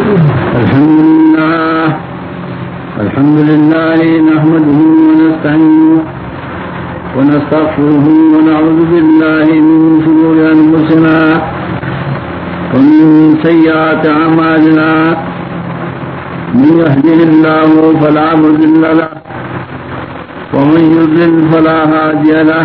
الحمد لله الحمد لله نحمده ونستعينه ونستغفره ونعوذ بالله من شرور أنفسنا ومن سيئات أعمالنا من يهده الله فلا مضل له، ومن يضلل فلا هادي له.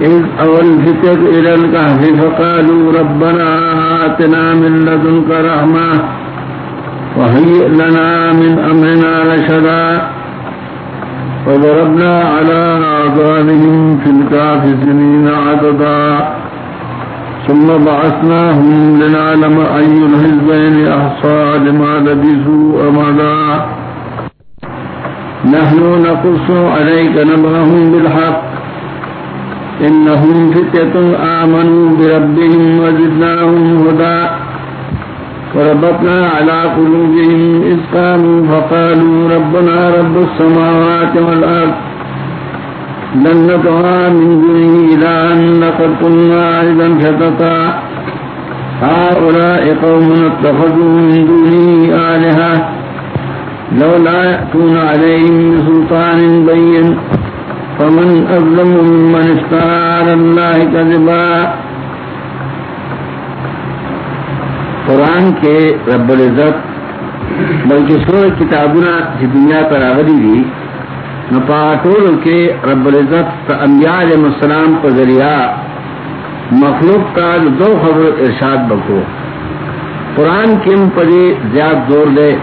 إذ أول فتر إلى الكهف فقالوا ربنا آتنا من لدنك رحمة وهيئ لنا من أمرنا رشدا وضربنا على آذانهم في الكهف سنين عددا ثم بعثناهم لنعلم أي الحزبين أحصى لما لبثوا أمدا نحن نقص عليك نبغهم بالحق إنهم فتية آمنوا بربهم وزدناهم هدى. وربطنا على قلوبهم إذ قاموا فقالوا ربنا رب السماوات والأرض. لن ندعى من دونه إلها لقد قلنا إذا شتتا هؤلاء قوم اتخذوا من دونه آلهة. لولا يأتون عليهم بسلطان فمن أظلم ممن افترى على الله كذبا. قرآن کے رب العزت، بلکہ سور کتابنا کی دنیا پر آغری دی نپاٹول کے رب العزت انبیاء علیہ السلام پر ذریعہ مخلوق کا دو خبر ارشاد بکو۔ قرآن کم پڑے زیاد زور دے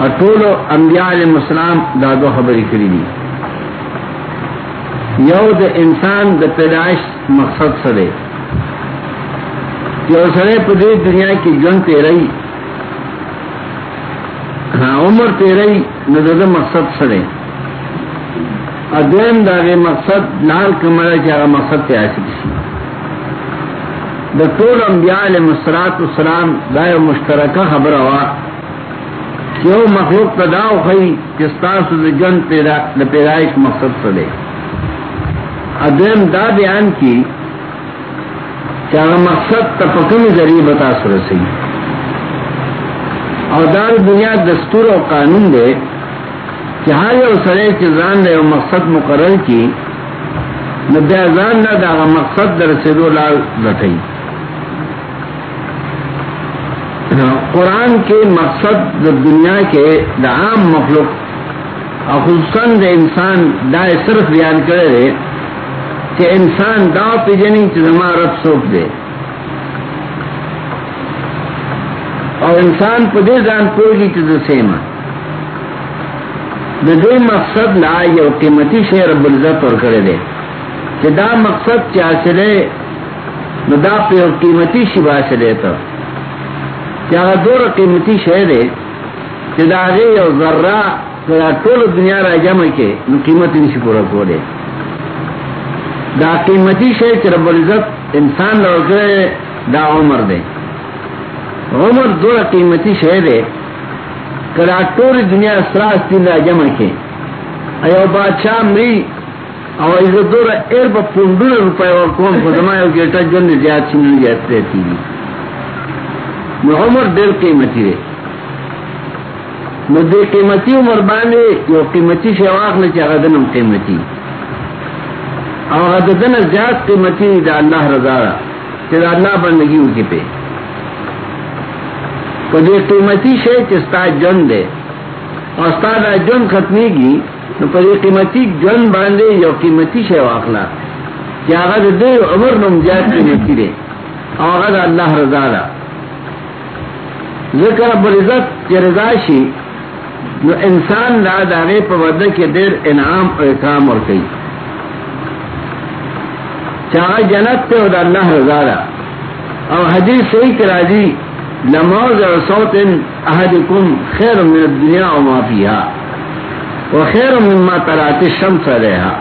اٹول انبیاء علیہ السلام دا دو خبری کری دی۔ یو د انسان د پیدائش مقصد سرے یو سرے پدے دنیا کی جن تیرئی ہاں عمر تیرئی نہ مقصد سرے ادین داغے مقصد، لال کمر کیا مقصد تیار سی دا ٹول انبیاء علیہ مسرات السلام دائر مشترکہ خبر ہوا کہ وہ مخلوق تداؤ خی کستاس جن پیدائش مقصد سرے ادم دا بیان کی کیا مقصد تپکن ذریعے بتا سر سی۔ اور دار دنیا دستور اور قانون دے کہ ہر اور سرے چان دے مقصد مقرر کی نہ بیازان نہ دا مقصد در سے دو لال لٹئی قرآن کے مقصد دنیا کے دا عام مخلوق، اور خصوصاً انسان دا صرف بیان کرے رہے کہ انسان دا پی جنی چما رب سوپ دے۔ اور انسان پدے دان پوگی چیز سیما دے مقصد لا یہ قیمتی شے رب العزت اور کرے دے۔ کہ دا مقصد کیا چلے نو دا پہ اور قیمتی شبا سے دے تو کیا دور قیمتی شے دے کہ دا گے اور ذرہ ٹول دنیا را جمع کے، نو قیمت ان سے پورا کو دے دا قیمتی شے کہ رب العزت انسان لوٹے دا عمر دے۔ عمر دو قیمتی شے دے کرا ٹوری دنیا سراس تین جمع کے۔ ایو بادشاہ مری، او ایزا دور ایر با پوندون روپے اور کون خدمائی گیٹا جن زیاد چنن جیت رہتی دی نو عمر دل قیمتی دے۔ نو دے قیمتی عمر بانے یو قیمتی شے واقع چاہ غدنم قیمتی۔ دے اور دن زیاد قیمتی دا اللہ رضا تیرا اللہ بندگی ان کی پہ۔ تو یہ قیمتی شے چستا جن دے، اور استاد جن ختمی کی تو پر قیمتی جن باندھے یا قیمتی شے واخلا کہ اگر دے عمر نم زیاد قیمتی دے۔ اور اللہ رضا را ذکر اب عزت کے رضا شی، نو انسان لا داغے پودے کے دیر انعام اور اکرام اور کئی چاہے جنت پہ اور اللہ رضا دا. اور حدیث صحیح کرا دی لموز صوت احدكم خير من الدنيا وما فيها وخير مما طلعت الشمس عليها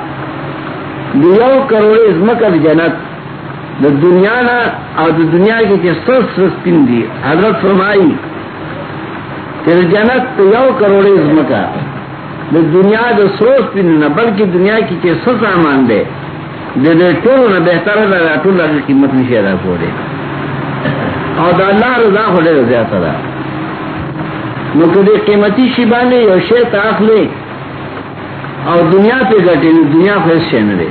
دیو کروڑ ازمک جنت، دا دنیا نا اور دا دنیا کی کہ سس سستین دی. حضرت فرمائی کہ جنت تو یو کروڑ ازمکا دا دنیا دا سوس پین نا، بلکہ دنیا کی کہ سس آمان دے. دے دے ٹولو نا بہتر دا ٹول لگا قیمت نشی ادا کو دے اور دا اللہ رضا خو دے زیادہ دا۔ نو کدی قیمتی شیبانے یو شیط آخلے اور دنیا پہ گٹے، دنیا پھر شین دے۔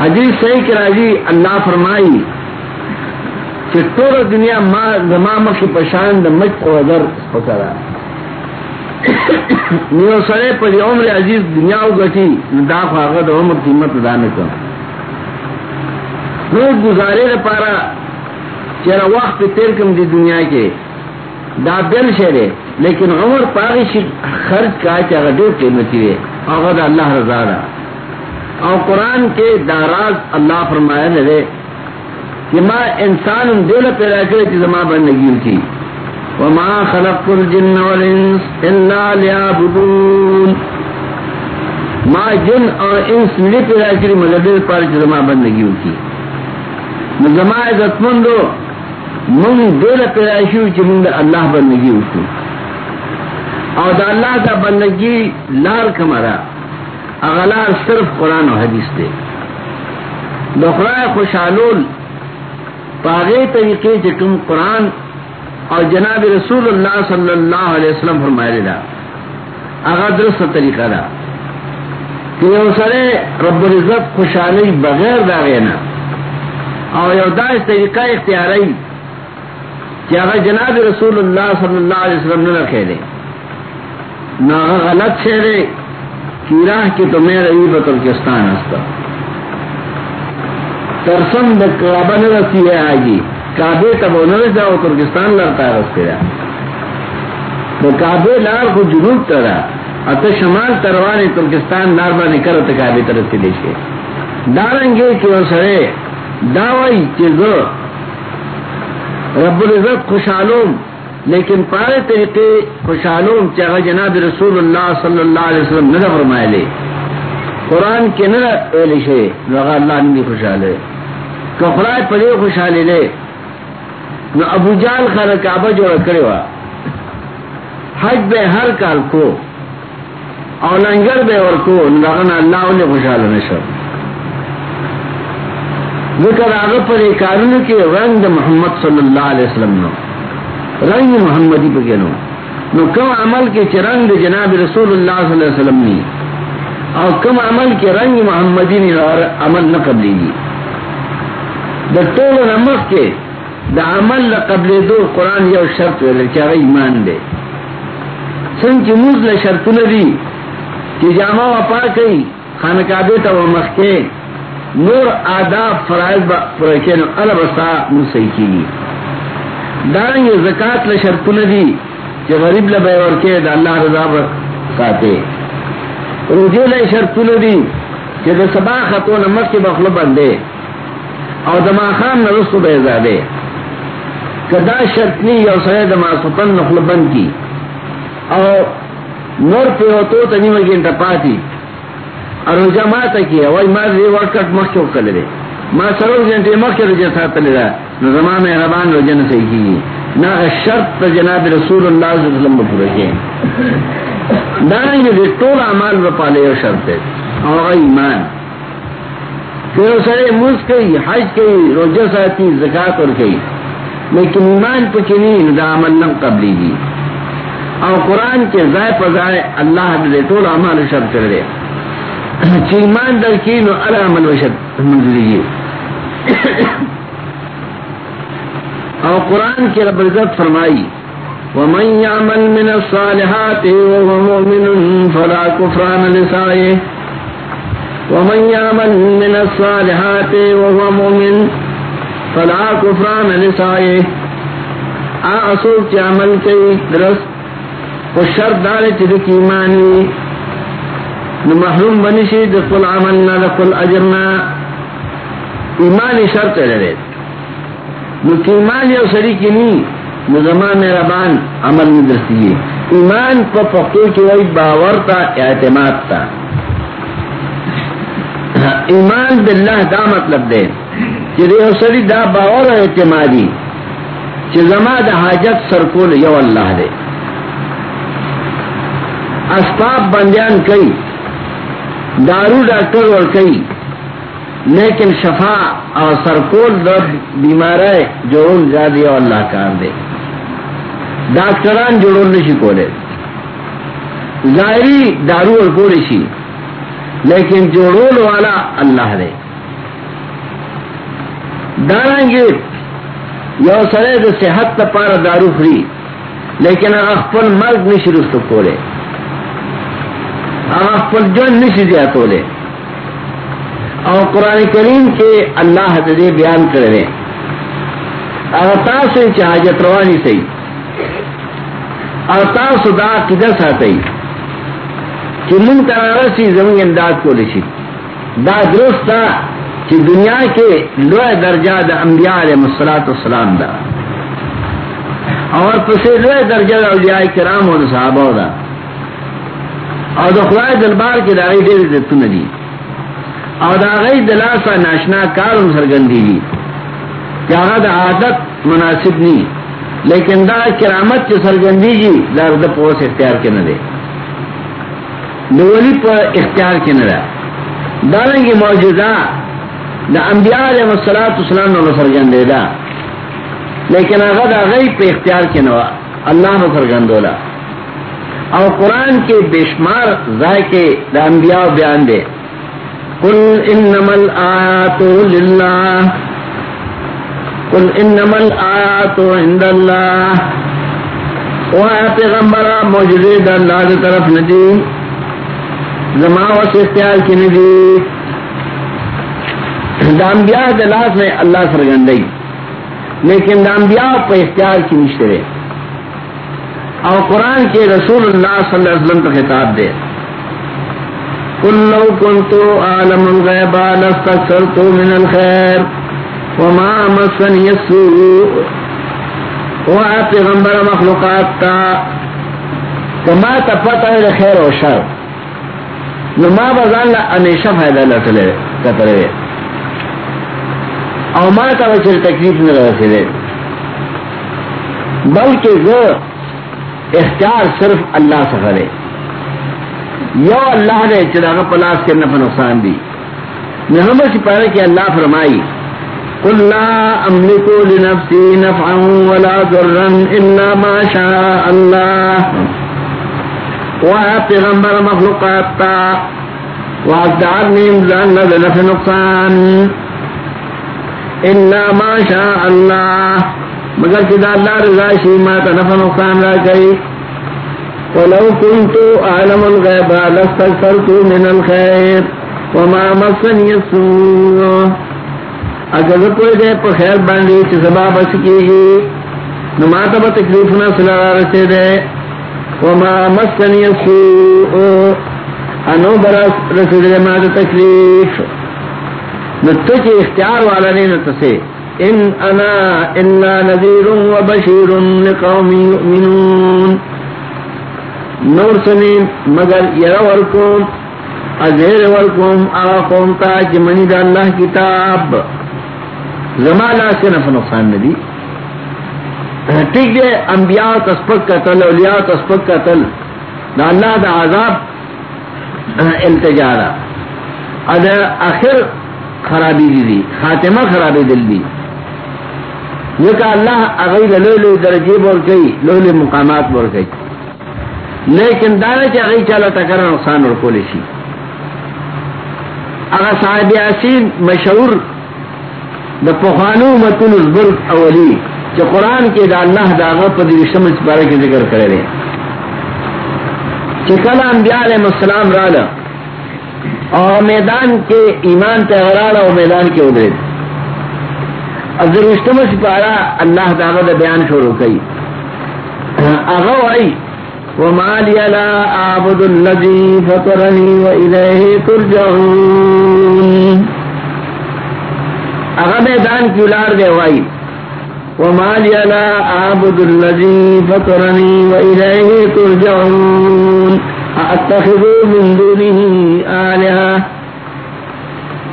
حدیث صحیح کرا جی اللہ فرمائی کہ ٹور دنیا زمام کی پشان مچ کو اگر پکڑا نیو سرے پر عمر عزیز دنیا گٹی دا خواغت عمر قیمت دانے کو روز گزارے دا پارا چرا وقت تیر کم دی دنیا کے دا بل شہرے لیکن عمر پاگی خرچ کا چاہ دو قیمتی ہے اور اللہ رضا رہا اور قرآن کے داراز اللہ فرمایا لے کہ ماں انسان ان دل پیدا کرے کہ زما بندگی کی وما خلق الجن والانس الا ليعبدون. ما جن اور انس نے پیدا کری مگر پر زما بندگی کی. زما عزت مندو، من دل پیدا شو کہ من اللہ بندگی کی. اور دا اللہ کا بندگی لال کمرا اغلار صرف قرآن و حدیث دے. دخرا خوشحالول پاگے طریقے چکم قرآن اور جناب رسول اللہ صلی اللہ علیہ وسلم فرمائے دا، اغا درست طریقہ دا، کہ یہ سرے رب العزت خوشحالی بغیر دا غینا اور یہ داعش طریقہ اختیاری کہ اگر جناب رسول اللہ صلی اللہ علیہ وسلم نے رکھے دے نہ غلط شہرے راہ کی تو میرا یہ ترکستان ہستا۔ ترسم کعبہ نے رسی ہے آگی کعبے تب نہ جاؤ ترکستان لڑتا ہے رستے تو کعبے لار کو جنوب ترا ات شمال تروانی ترکستان لار بانی کرو تو کعبے طرف سے دیکھے ڈالیں گے کہ وہ سڑے داوئی چیز رب العزت خوشحالوں لیکن پارے طریقے خوشحالوں چاہے جناب رسول اللہ صلی اللہ علیہ وسلم نہ فرمائے لے۔ قرآن کے نہ لکھے اللہ نے خوشحال ہے۔ کفرائے پڑے خوشحالے لے نہ ابو جال خان کعبہ جو کرے ہوا حج بے ہر کال کو اور لنگر بے اور کو لگنا اللہ نے خوشحال نشر ذکر آگے پر ایک کارن کے رنگ محمد صلی اللہ علیہ وسلم نے رنگ محمدی پہ کہنو نو۔ کم عمل کے چرنگ جناب رسول اللہ صلی اللہ علیہ وسلم نی۔ اور کم عمل کے رنگ محمدی نی اور عمل نہ قبلی گی دا طول نمک کے دا عمل نہ قبل دو قرآن یا شرط ویلے کیا ایمان دے. سن کی موز لے شرط ندی. کہ جامع وپا کئی خانہ تا و مخکے نور آداب فرائض با فرائکے نو علبسا موسیقی کی. دارنگ زکات لشرط ندی کہ غریب لبے اور کے، دا اللہ رضا ساتے. روجے لے شرط ندی کہ دا سبا خطو نمک کے بخل بندے. اور دما خان نرس بے زادے کدا شرط نہیں اور سرے دما سپن نخل بند کی. اور نور پہ ہو تو تنی مگین ٹپاتی اور جماعت کی وہی مار ری ورکٹ مخ چوک کر لے ما سرو جنٹے مخ کے رجے ساتھ لے رہا زمان میں ربان و جن سے کی نہ شرط جناب رسول اللہ صلی اللہ علیہ وسلم پورے کے دائیں گے ٹول اعمال و پالے اور شرط ہے اور ایمان. پھر سرے موس کئی حج کئی روجہ ساتھی زکات اور کئی لیکن ایمان پہ نہیں دا عمل نہ قبلی دی اور قرآن کے ذائع پذائے اللہ دے ٹول اعمال شرط کر دے ایمان در کی نو العمل و شرط منظوری اور قرآن کے رب عزت فرمائی ومن يعمل من الصالحات وهو مؤمن فلا كفران لسائه ومن يعمل من الصالحات وهو مؤمن فلا كفران لسائه اصول کے عمل کے درست۔ و شرط دارے دار چدک ایمانی۔ محروم بنشی دقل عملنا دقل اجرنا ایمانی شرط ہے ایمان یا سری کی نہیں نظمان ربان عمل میں دستی ایمان کو پختو کی وہی باور تھا اعتماد تھا ایمان باللہ دا مطلب دے۔ کہ ریو سری دا باور اعتمادی کہ زما دا حاجت سرکول یو اللہ دے۔ اسباب بندیان کئی، دارو ڈاکٹر اور کئی، لیکن شفا اور سرکول درد بیمار ہے جو زیادہ اللہ کار دے۔ ڈاکٹران جوڑوں نے شکولے ظاہری دارو اور پورشی لیکن جوڑول والا اللہ دے۔ داریں گے یو سرے تو صحت پار دارو فری. لیکن اخپل مرگ نہیں شروع تو کولے اخپل جو نہیں دیا کولے. اور قرآن کریم کے اللہ دے بیان کر رہے اوتا سے چاہجت روانی سی. اوتا سدا کدھر ساتھ کہ من ترارا زمین انداز کو لشی دا درست کہ دنیا کے لوہ درجہ دا انبیاء علیہ مسلاط السلام دا۔ اور پسے لوہ درجہ دا اولیاء کرام و صحابہ دا۔ اور دا خواہ دلبار کے داغی دیر دیتو ندی اور داغی دلاسا ناشنا کارم سرگندی دی۔ کیا دا عادت مناسب نہیں لیکن دا کرامت چ سرگندی جی درد پوس اختیار کے نہ دے۔ دولی پر اختیار کے نہ رہا داریں موجودہ دا انبیاء علیہ السلام اسلام نو سرگندے دا لیکن اگر دا غی پہ اختیار کے نوا اللہ نو سرگندولا اور قرآن کے بشمار ذائقے دا انبیاء بیان دے قل انما الآیات للہ قل انما الآیات عند اللہ وہاں پیغمبرہ موجود اللہ کی طرف ندی زماو سے اختیار کی ندی دامبیا دلاس میں اللہ سرگندئی، لیکن دامبیا پہ اختیار کی مشترے اور قرآن کے رسول اللہ صلی اللہ علیہ وسلم کا خطاب دے۔ قل لو كنت عالم الغيب لاستكثرت من الخير وما مسني السوء۔ وہاں پیغمبر مخلوقات تا کما تا پتہ ہے خیر و شر۔ نما بزان لا ہمیشہ فائدہ لٹلے کترے او ما تا بچر تکلیف نہ رہے دے بلکہ جو اختیار صرف اللہ سے کرے یو اللہ نے چراغ پلاس کے نفع نقصان دی. محمد سے پہلے کہ اللہ فرمائی قل لا املك لنفسي نفعا ولا ضرا الا ما شاء الله. وها پیغمبر مخلوقات تا وازدار نیم زان لذ نقصان. الا ما شاء الله مگر کدا اللہ رضا شی ما تا نفع نقصان را گئی ولو كنت أعلم الغيب لاستكثرت من الخير وما مسني السوء. اگر کوئی دے پر خیر باندھی چھ سبا بس کی گی نماتا با تکلیفنا صلاح رسے دے. وما مسنی السوء، انو برس رسے دے ما تکلیف. نتو چی اختیار والا نہیں نتسے ان انا الا نذیر و بشیر لقوم یؤمنون۔ نور سنین، مگر یرا ورکوم، ازیر ورکوم، آغا قوم تا جمنی دا اللہ کتاب۔ زمالا سے نفع نقصان ندی۔ ٹھیک دے انبیاء تسپک قتل، اولیاء تسپک قتل۔ دا اللہ دا عذاب التجارہ اد آخر خرابی دی دی. خاتمہ خرابی دل دی. یہ کہ اللہ اغیر لو لو درجے بول گئی لو لو مقامات بول گئی لیکن دانا چا غی چالا تکر نقصان رکو لیشی اگا صاحب یاسین مشہور دا پخانو متن الزبرگ اولی چا قرآن کے دا اللہ دا اغا پا دی شمس بارے کے ذکر کرے رہے. چکل انبیاء علیہ السلام رالا اور میدان کے ایمان تغرالا اور میدان کے ادھر اب ذرا سپارا، اللہ داغا بیان شروع کئی اغا آئی وما لي لا أعبد الذي فطرني وإليه ترجعون۔ اغا میدان کی لار دے وائی، وما لي لا أعبد الذي فطرني وإليه ترجعون۔ أأتخذ من دونه آلهة.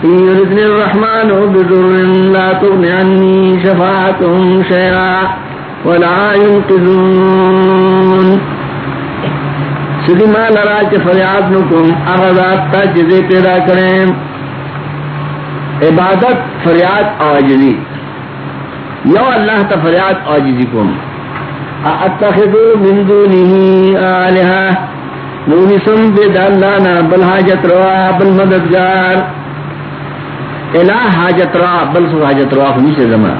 إن يردني الرحمن بذر لا تغني عني شفاعتهم شيئا ولا ينقذون. سدی ما لرا چ فریاد نکم اغذات تا جزے پیدا کریں. عبادت فریاد آجزی. یو اللہ تا فریاد آجزی کم. اتخذو من دونه آلہا نونی سم بید اللہ بل حاجت روا، بل مددگار. الہ حاجت روا، بل سو حاجت روا خمیش زمان.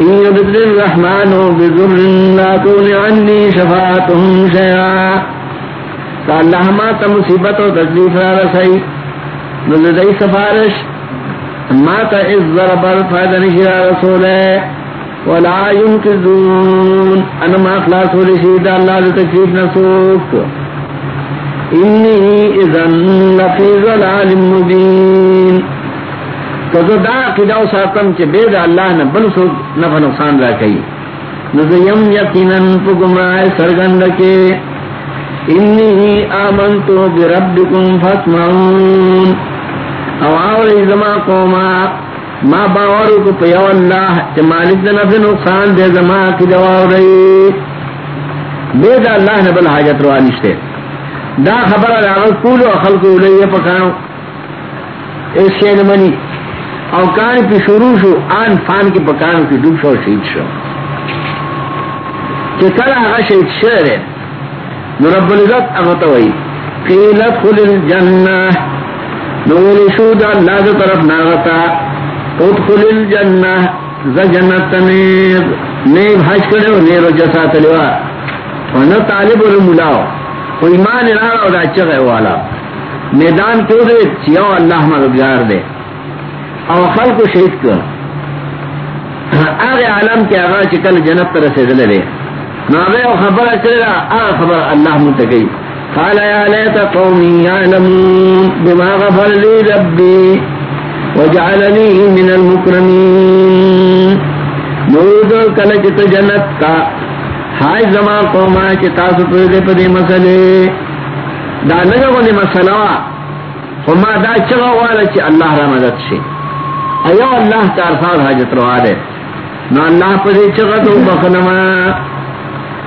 إن يبدل الرحمن بذر لا تغني عني شفاعتهم شيئا اللہ ما تا مصیبت و تکلیف را رسائی. نزدائی سفارش، ما تا از ضربر فائدہ نشرا رسول ہے ولا ينقذون انا ما اخلاص و رشید، اللہ دا تکلیف نسوک انی اذن لفی ظلال مبین تو دا قیدہ ساتم چے بید اللہ نے بل سو نفع نقصان را کئی. نزیم یقیناً پو گمراہ سرگند کے. انی آمنتو بربکم فاسمعون او آوری زما قوما، ما باورو کو پیو اللہ چه مالک دا نفع نقصان دے زما کی دواوری بید اللہ نبل حاجت رو آنشتے دا خبر الاغل کولو خلقو لیے پکانو اس شین منی. او کان پی شروع شو، آن فان کی پکانو کی ڈوب شو شہید شو. کہ کل آغا شہید شہر ہے نو رب العزت اغتوئی قیل ادخل الجنہ. نولی شود اللہ دو طرف ناغتا ادخل الجنہ. ز جنت نیب. نیب حج کرے و نیرو جسا تلیوا ونو طالب الملاو. و ایمان ارارا و دا چغے والا میدان کیوں دے چیو اللہ مددگار دے او خلق شہید کر آغی عالم کے آغا چکل جنت پر رسیدلے دے ناغے و خبر چلے چلا آ خبر اللہ متقی قال يا ليت قومي يعلمون بما غفر لي ربي وجعلني من المكرمين نود کلچت جنت کا ہائے زما قوما چتا سپر دے پدی مسئلے۔ دا نگا کو دی مسئلہ وما دا چگا والا چی اللہ را مدد شی۔ ایو اللہ چار سال حاجت روا دے۔ نو اللہ پدی چگا تو بخنما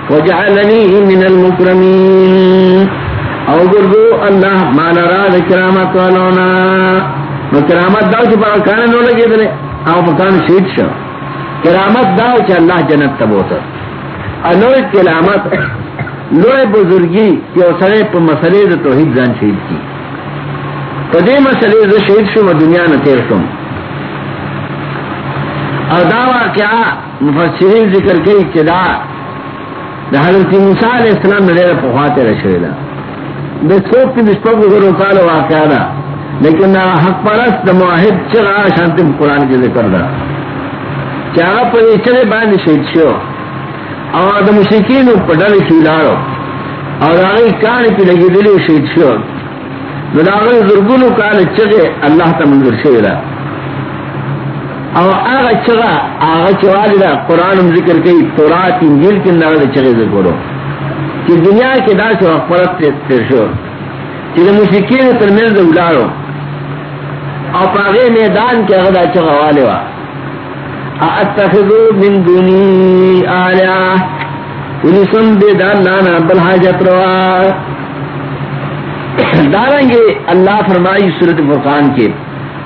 وجعلني من المكرمين او گردو اللہ مانا را دے کرامت والونا نو کرامت داو چی پاک کانا نو لگی دلے۔ او پکان شید شو۔ کرامت داو چی اللہ جنت تبوتا انوی کرامت لوئے بزرگی کہ او سرے پا مسئلے دا توحید زان شہید کی. پا دے مسئلے دا شہید شو و دنیا نتیر شم او داوا کیا مفسرین ذکر کئی چدا دا حضرت موسیٰ علیہ السلام نے لیے پخواتے رشوئے دا. دا سوک کی بشپک وزر وکال واقعہ دا. لیکن حق پرست دا معاہد چرا شانتی قرآن کی ذکر دا. چاہا پر چلے باندې شہید شو. اور دا مشرکین پڑھل شیلارو اور آگئی کان پی لگی دلی شہید شو. دا آگئی کان چگے اللہ تا منظر شوئے دا او آغا چغا آغا چوالی دا قرآن ذکر کئی تورات، انجیل کی اندار دا چغی ذکرو کہ دنیا کے دا سے وقت پرت تیر شو. کہ دا مشرکین ترمیز دا اولارو او پاغی میدان کے اغدا چغا والے وا اتخذو من دونی آلیا انہی سن بے دان لانا بل حاجت روا. دارنگے اللہ فرمائی سورت فرقان کے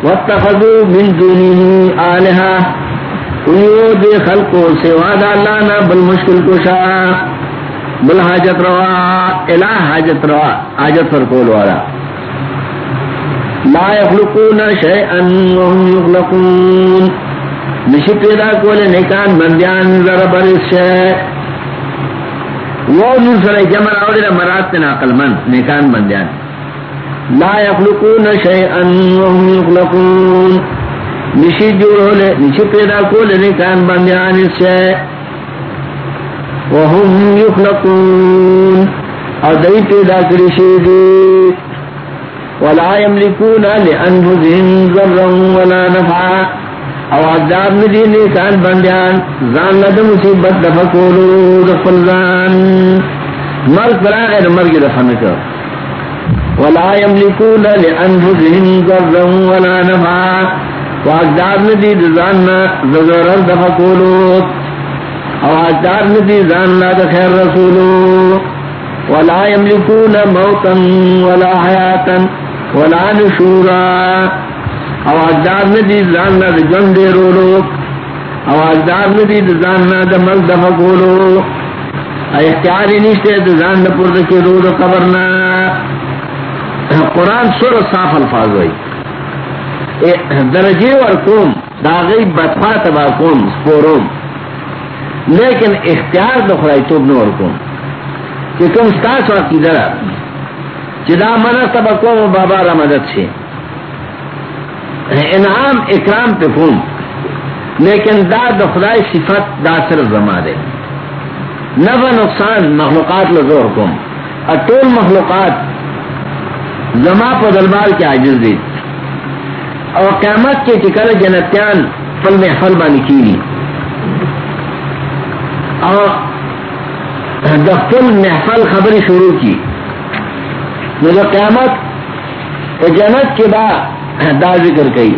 واتخذوا من دونه آلهة انہوں دے خلقو سوا دا اللہ نا بل مشکل کشا. بل حاجت روا، الہ حاجت روا، حاجت پر کول والا. لا يخلقون شيئا وهم يخلقون نشی پیدا کولے نیکان بندیان ذرا برس شے وہ نسل جمع راولی مرات تنا عقل من نیکان بندیان۔ لا يخلقون شيئا وهم يخلقون نشی جوڑو لے نشی پیدا کو لے بندیان اس سے۔ وهم يخلقون اور دئی پیدا کری شیدی۔ ولا يملكون لأنفسهم ضرا ولا نفعا۔ اوازدار ندی نیکان بندیان زان لد مصیبت دفکولو دفل زان مرگ پر آغیر مرگ دفنکا ولا يملكون لأنفسهم ضرا ولا نفعا. واقدار ندی زان زرر دفکولو اوازدار ندی زان لد خیر رسولو. ولا يملكون موتا ولا حياتا ولا نشورا. اوازدار ندی زاننا دا جن دے رولو اوازدار ندی دا زاننا دا مل دفع کولو اختیاری نیشتے دا زان دا پرد کے رو دا قبرنا قرآن سور صاف الفاظ ہوئی. درجے اور قوم، دا غیب بدفا تبا قوم سپوروم لیکن اختیار دا خرائی توب نور قوم. کہ تم ستاس وقتی درہ چدا منہ تبا قوم بابا را مدد سے انعام اکرام پہ کون لیکن دا دخلائی صفت دا صرف زما دے۔ نفع نقصان مخلوقات لزور کم۔ اٹول مخلوقات زما پا دلبال کے عجز دی اور قیامت کے ٹکل جنتیان فل میں فل بانی کیلی اور دفل محفل خبری شروع کی۔ مجھے قیامت، جنت کے بعد دا ذکر کئی۔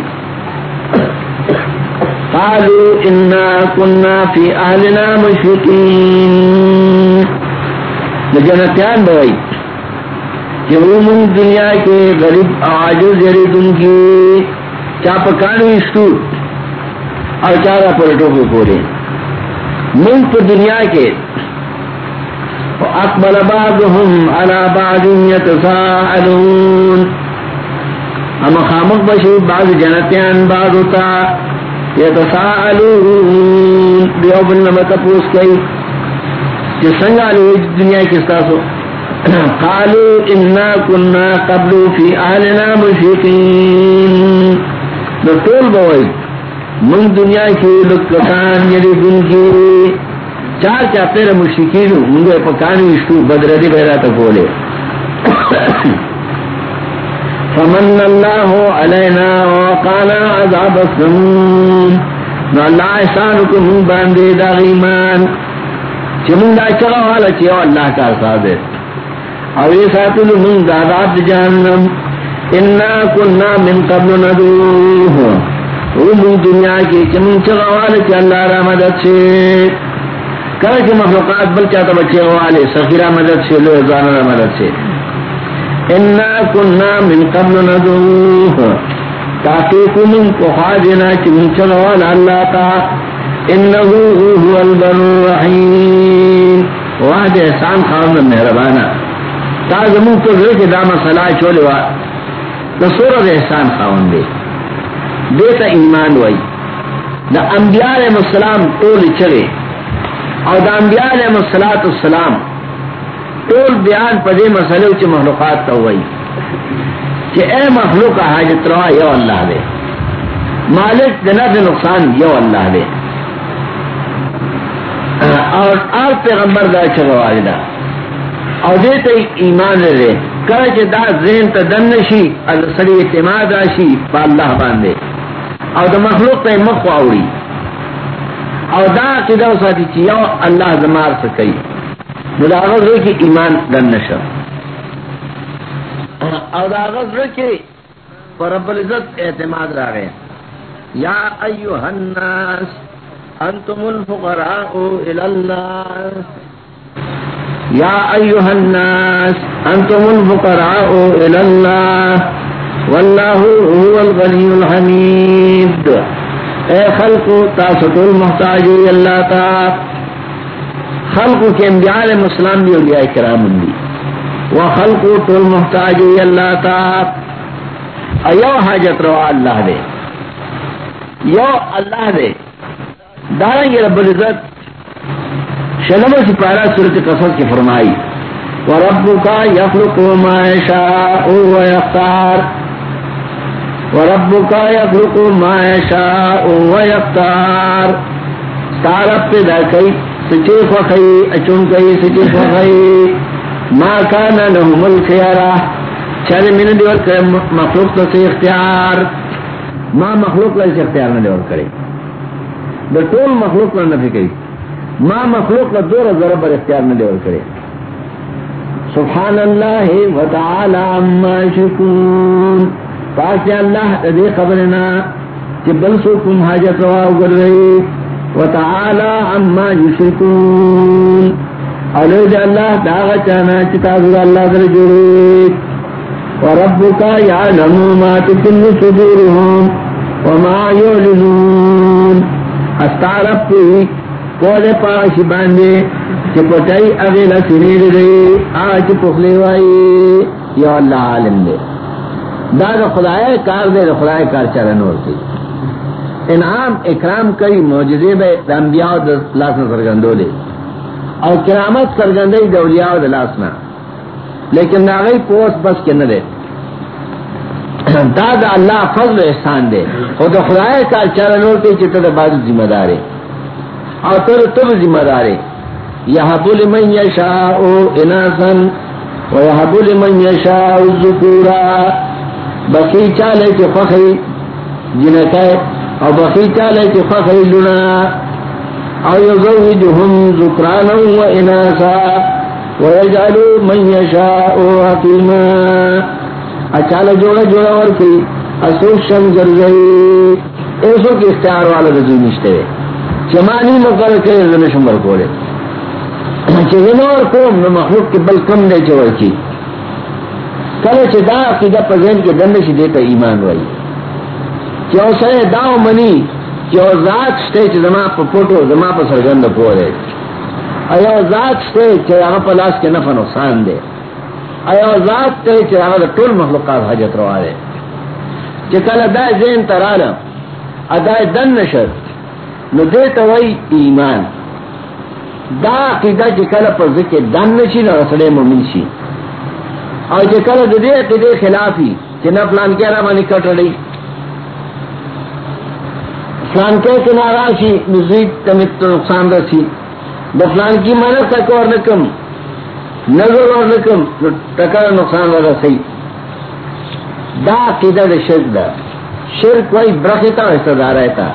قالوا انا كنا في اهلنا مشفقين۔ جنتیان بھائی کہ وہ من دنیا کے غریب آجز یرید یعنی ان کی چاپکانو اسٹور اور چارا پلٹوں کو پورے من تو دنیا کے۔ اکبر بعضهم على بعض يتساءلون۔ ہم خامک بشی، بعض جنتیان، بعض ہوتا یتساءلون. بیو بن نمت پوس کئی. جو سنگا لوئی دنیا کس تاسو قالو انا کننا قبلو فی آلنا مشفقین نو طول بوئی، من دنیا کی لکتان یعنی دن کی. چار چاہتے رہے مشفقین منگو پکانی اشتو بدردی بیراتا بولے. فمن اللہ علینا وقانا عذاب السموم. نو اللہ احسان کو من باندے دا غیمان چی من دا چگا والا چی اللہ کا صادر او یہ ساتھ من دا عذاب جہنم انا کننا من قبل ندوه او من دنیا کی چی من چگا والا چی اللہ را مدد سے کرے چی مخلوقات بل چاہتا بچے والے سخیرہ مدد سے لو ازوانا را مدد سے انا کننا من قبل ندوه تاکیکو من قخاجنا چی من چلوان اللہ تا انہو هو البر الرحیم وعد احسان خواهد مہربانا تا زمون تو ذکر دا مسئلہ چولے وا. دا سورت احسان خواهد دے. دیتا ایمان وئی. دا انبیاء علیہ السلام طول چلے. اور دا انبیاء علیہ السلام ٹول بیان پدے مسئلے چ مخلوقات تو ہوئی. کہ اے مخلوق حاجت روا یو اللہ دے. مالک دنا سے نقصان یو اللہ دے. اور آپ پیغمبر دا چلوا دا. اور دے تے ایمان دے کرے کہ دا ذہن تے دن نشی اور سڑی اعتماد راشی با اللہ باندے. اور دا مخلوق تے مخ واوڑی اور دا قدو ساتھی چیو اللہ زمار سکئی مداغذ رو کی ایمان دن نشا اور داغذ رو کی پر رب العزت اعتماد را گئے یا ایوہ الناس انتم الفقراء الاللہ یا ایوہ الناس انتم الفقراء الاللہ واللہ هو الغنی الحمید. اے خلق تاسط المحتاجی اللہ تعالی خلق کے انبیاء علیہ السلام بھی اولیاء کرام دی وہ خلق تو محتاج اللہ تا. ایو حاجت روا اللہ دے. یو اللہ دے. داریں گے رب العزت شلم سپارہ صورت قصص کی فرمائی. وربک یخلق ما یشاء و یختار. وربک یخلق ما یشاء و یختار. تارب پیدا کئی سچے خوخی، اچون کئی سچے خوخی. ما کانا لهم الخیارہ. چاہتے میں نے دیور کرے مخلوق تو سے اختیار. ما مخلوق لیے سے اختیار نہ دیور کرے دا ٹول مخلوق نہ نفی کئی. ماں مخلوق کا دور ضرب پر اختیار نہ دیور کرے سبحان اللہ و تعالی عما شکون پاک اللہ دے خبرنا کہ بل سو کم حاجت روا اگر رہی. و عما اللہ داغا چانا اللہ در جوڑی یعلم ما صدورهم وما یعلنون استعرب باندے اغیل آج وائی. یا اللہ عالم دے. دا دا خدای کار دے دا خدای کار چرا کی انعام اکرام کئی موجزے بے انبیاء دا لاسنا سرگندو دے۔ اور کرامت سرگندے دا اولیاء دا لاسنا لیکن دا غی پوس بس کے ندے دا دا اللہ فضل احسان دے۔ خود خدای کار چرا نور کی دا بعد ذمہ دارے۔ اور تر تب ذمہ دارے۔ یہ بول من یشا او اناسن و یہ بول من ذکورا بقی چالے کے فخری جنتا اور بقی چالے کے فخری لنا اور یزوجہم ذکرانا و اناسا و یجعلو من یشا او حکیما اچالا جوڑا جوڑا ورکی اسوشن گرزئی ایسو کی اختیار والا رضی نشتے ہے چمانی مقر کے نشمبر کولے چنور کوم نو مخلوق کے بل کم دے چور کی کل چدا عقیدہ پزین کے دند سے دیتا ایمان وائی چو سر داو منی چو ذات شتے چ زما پا پوٹو، زما پا سرگند پورے۔ ایو ذات شتے چ اغا پا لاس کے نفع نقصان دے۔ ایو ذات شتے چ اغا طول مخلوقات حجت روا دے۔ چکل دائی زین ترالا ادائی دن نشد، نو دیتا وی ایمان۔ دا عقیدہ چی کل پر ذکر دن نشی، نو رسول مومن شی۔ اور چی کل دا دے عقیدے خلافی، چی نا فلان کیا را مانی کٹ رہی فلان کیا کی ناراشی نزید تمیت نقصان رسی دا فلان کی منت تک اور نکم نظر اور نکم تکر نقصان رسی دا عقیدہ دا شرک دا۔ شرک وی برختا و استدار رہتا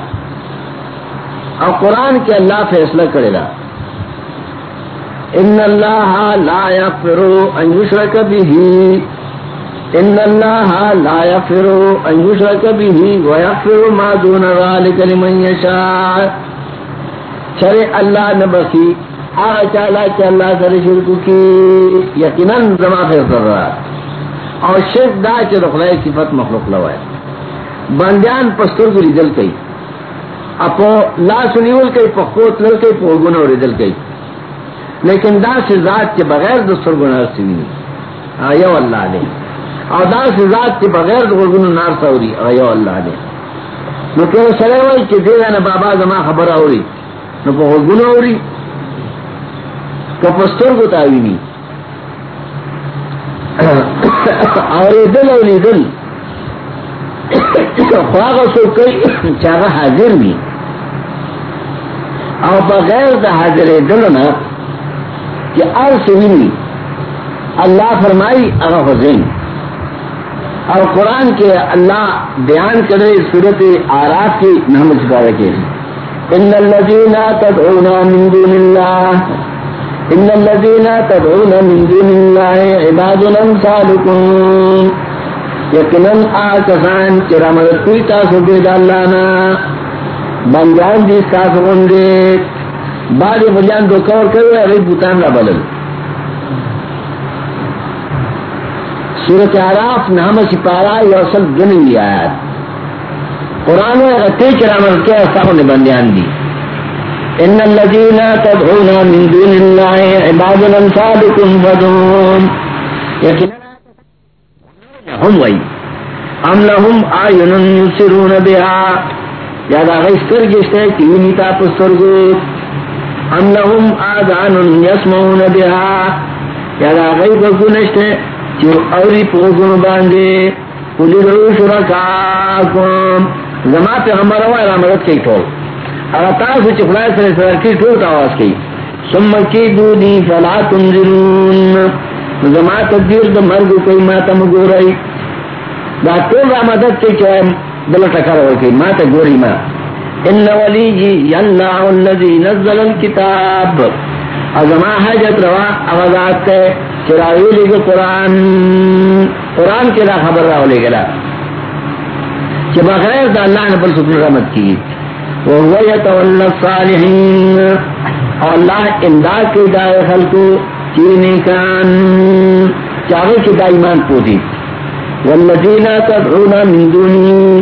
اور قرآن کے اللہ فیصلہ کرے گا۔ ان اللہ لا يغفر ان يشرك به ان اللہ لا يغفر ان يشرك به ويغفر ما دون ذلك لمن يشاء شرع اللہ نبخی آ چالا کہ اللہ سر شرک کی یقیناً زما فیصلہ رہا اور شرک دا چ رخلائے صفت مخلوق لوائے۔ بندیان پستر کو ریزل کئی۔ اپو لا سنیول کئی پخوت لل کئی پو گنا ریزل کئی۔ لیکن دا سے ذات کے بغیر دستر گنا سوی آیو اللہ نے۔ اور دا ذات کے بغیر دو گنا نار سوری آیو اللہ نے نو کہ سرے ہوئی کہ دے نا بابا زما خبر اوری نو پو گنا اوری تو پستر کو تاوی نہیں اور دل اولی دل. خواہ سو کئی چاہا حاضر بھی اور بغیر دا حاضر دلنا کہ ار سوینی اللہ فرمائی اغا حسین. اور قرآن کے اللہ بیان کرے صورت آراف کی نام چکا رکھے ان الذين تدعون من دون الله ان الذين تدعون من دون الله عباد امثالكم یقیناً آسان چرا مدد کوئی تاسو بید اللہ نا۔ بندیان دیس تاسو گندے بعد بجان دو کور کرو اگر بوتان را بلل سورت عراف نام سپارا یوصل دنی آیات۔ قرآن و اغتی چرا مدد کیا نے بندیان دی۔ ان الذين تدعون من دون الله عباد امثالكم فدون یقیناً ہم وئی ام لهم آئین یسرون بها یا دا غیستر گشتے کی نیتا پسترگو ام لهم آدان یسمعون بها یا دا غیب گنشتے چی اوری پوزن باندے، قلی رو شرکاکم زما پیغمبر ہوا ہے مدد کی ٹول اگر تاسو چی خدای سر سر کی ٹول آواز کی ثم کی دودی فلا تنظرون. زما تدبیر دا مرگ کوئی ما تا مگورائی دا طول را مدد کی چوئے بلا ٹکر ہو کی ما تا گوری ما. ان ولی اللہ الذی نزل الكتاب ازما حجت روا اغذات تے چراوی لگو قرآن قرآن کے دا خبر راو لے گلا۔ کہ بغیر دا اللہ نے بل سکر رحمت کی۔ وہو یتولی الصالحین۔ اور اللہ امداد کے دائے خلقو چینے کان چاہے کہ دا ایمان پوزی۔ والذین تدعون من دونی۔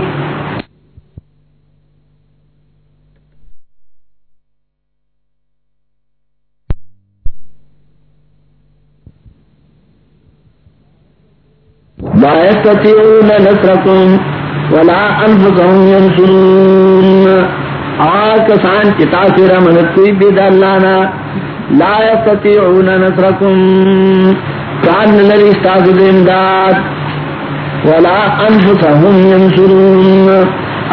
يستطيعون نصركم ولا انفسهم ينصرون. آکسان چتا سیرا منتوی بید اللہ لا يستطيعون نصركم. کان لری استاذ دمداد ولا انفسهم ينصرون.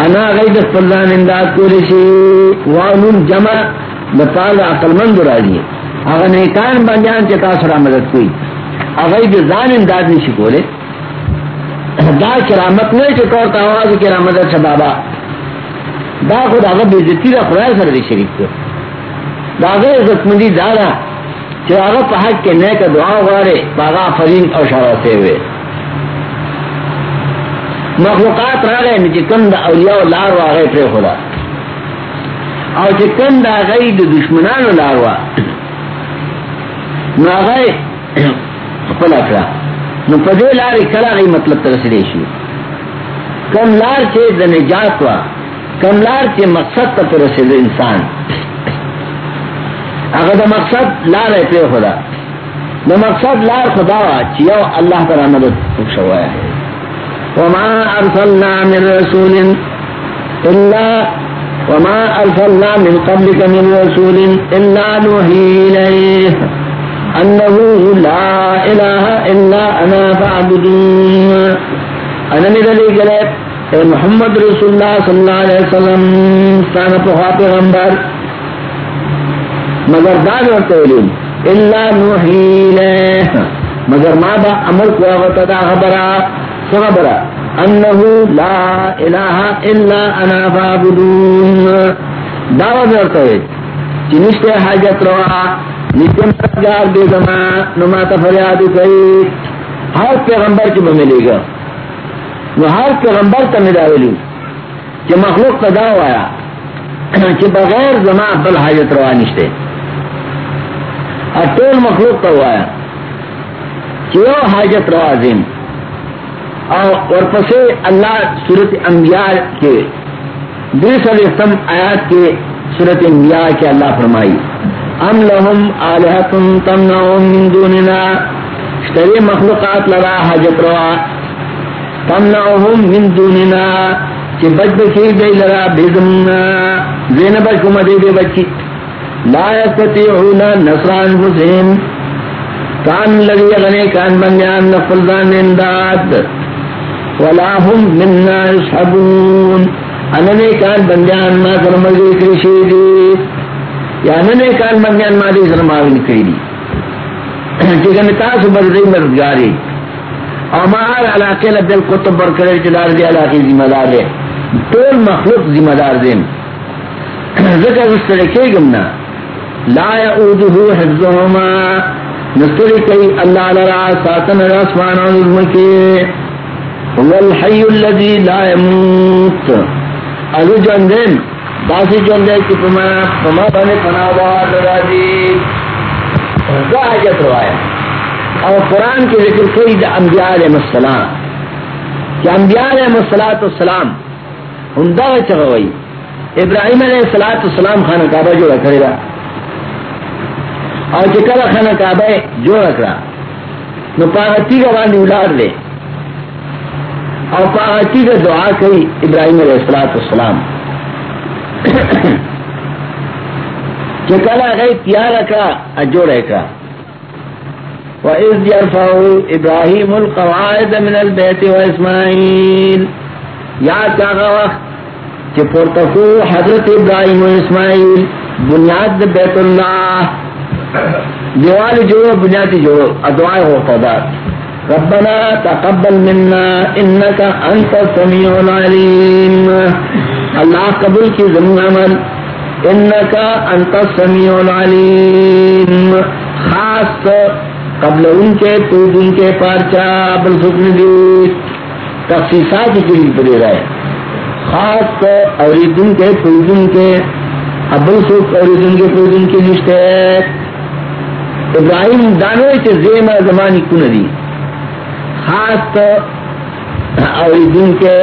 انا غید فلان امداد کو رشی وانون جمع بطال عقل مند راجی اگر نیکان بانجان چتا سرا مدد کوئی اگر زان امداد نشی کولے دا کرامت نہیں کہ کرتا آواز کرامت اچھا بابا۔ دا خود آگا بیزتی دا خدای سر دی شریف کو۔ دا آگا عزت مندی دارا کہ آگا پا حق کے نیک دعا غارے باغا فرین او شراتے ہوئے۔ مخلوقات را گئے نیچے کم دا اولیاء لار وا گئے پر خدا۔ او چی کم دا گئی دا دشمنان لار وا نا گئے خپل اکرا نو پدے لار کلا گئی مطلب ترسلے شو کم لار چے دا نجات وا کم لار چے مقصد تا ترسل انسان. اگر دا مقصد لار ہے پہ خدا دا مقصد لار خدا وا چیو اللہ تعالی مدد شوایا ہے وما ارسلنا من رسول الا وما ارسلنا من قبلك من رسول الا نوحي اليه انه لا اله الا انا فاعبدون. انا ندلی گلے اے محمد رسول اللہ صلی اللہ علیہ وسلم. ستانا پخوا پیغمبر. مگر داد ورتے علم الا نوحی لے مگر ما با امر کوا غتا دا خبرا سخبرا انه لا الہ الا انا فاعبدون. دعوت ورتے چنشتے حاجت روا لیکن جار دے گما نما فریاد کئی ہر پیغمبر کی ملے گا۔ وہ ہر پیغمبر کا ملاولی کہ مخلوق کا داو آیا۔ کہ بغیر زما بل حاجت روا نشتے۔ اور ٹول مخلوق کا ہوا کہ وہ حاجت روا عظیم۔ اور پسے اللہ صورت انبیاء کے بیس الختم آیات کے صورت انبیاء کے اللہ فرمائی۔ ام لهم آلہتم تمنعون من دوننا؟ اشتری مخلوقات لرا حجت روا. تمنعهم من دوننا. چی بچ بچی بی لرا بیزمنا زین بچ کم دے بے بچی. لا یستطیعون نصر انفسهم کان لگی اغنے کان بندیان نفلدان انداد ولا هم مننا يصحبون اننے کان بندیان ما کرمزی کرشی دی یا ننے کان بندیان مالی سر معاون کری دی۔ چکہ نتاس بردی مردگاری اور مہار علاقے لبیل کتب برکرے چلار دی علاقی ذمہ دار دے۔ طول مخلوق ذمہ دار دیں ذکر اس طرح کے لا یعودہو حفظہما۔ نستری کئی اللہ لرا ساتن راسمان عظم کے۔ والحی اللذی لا یموت۔ ارو جندن باسی چل کی پما پما بنے پناہ راجی. کا حاجت روایا اور قرآن کے ذکر کئی دا انبیاء علیہ السلام. کہ انبیاء علیہ السلام ہم دا چگوئی ابراہیم علیہ السلام السلام خانہ کعبہ جو رکھ رہا اور چکر خانہ کعبہ جو رکھ رہا نو پاغتی کا وہاں اولاد لے اور پاغتی کا دعا کئی ابراہیم علیہ السلام. السلام کہ کلا گئی تیار کا اجوڑے کا وَإِذْ يَرْفَعُ إِبْرَاهِيمُ الْقَوَائِدَ مِنَ الْبَيْتِ وَإِسْمَائِيل یاد کا وقت کہ پورتکو حضرت ابراہیم و اسماعیل بنیاد بیت اللہ۔ دیوال جوڑو بنیادی جوڑو ادعائے ہو خدا ربنا تقبل منا انك انت السميع العليم اللہ قبول کی زمین عمل ان کا انت سمیع العلیم۔ خاص قبل ان کے پوج ان کے پارچا بل سکن دی۔ تخصیصات کے لیے پڑے رہے خاص اور دن کے پوجن کے ابل سکھ اور دن کے پوجن کی لسٹ ہے ابراہیم دانوے کے زیما زمانی کن دی۔ خاص اور دن کے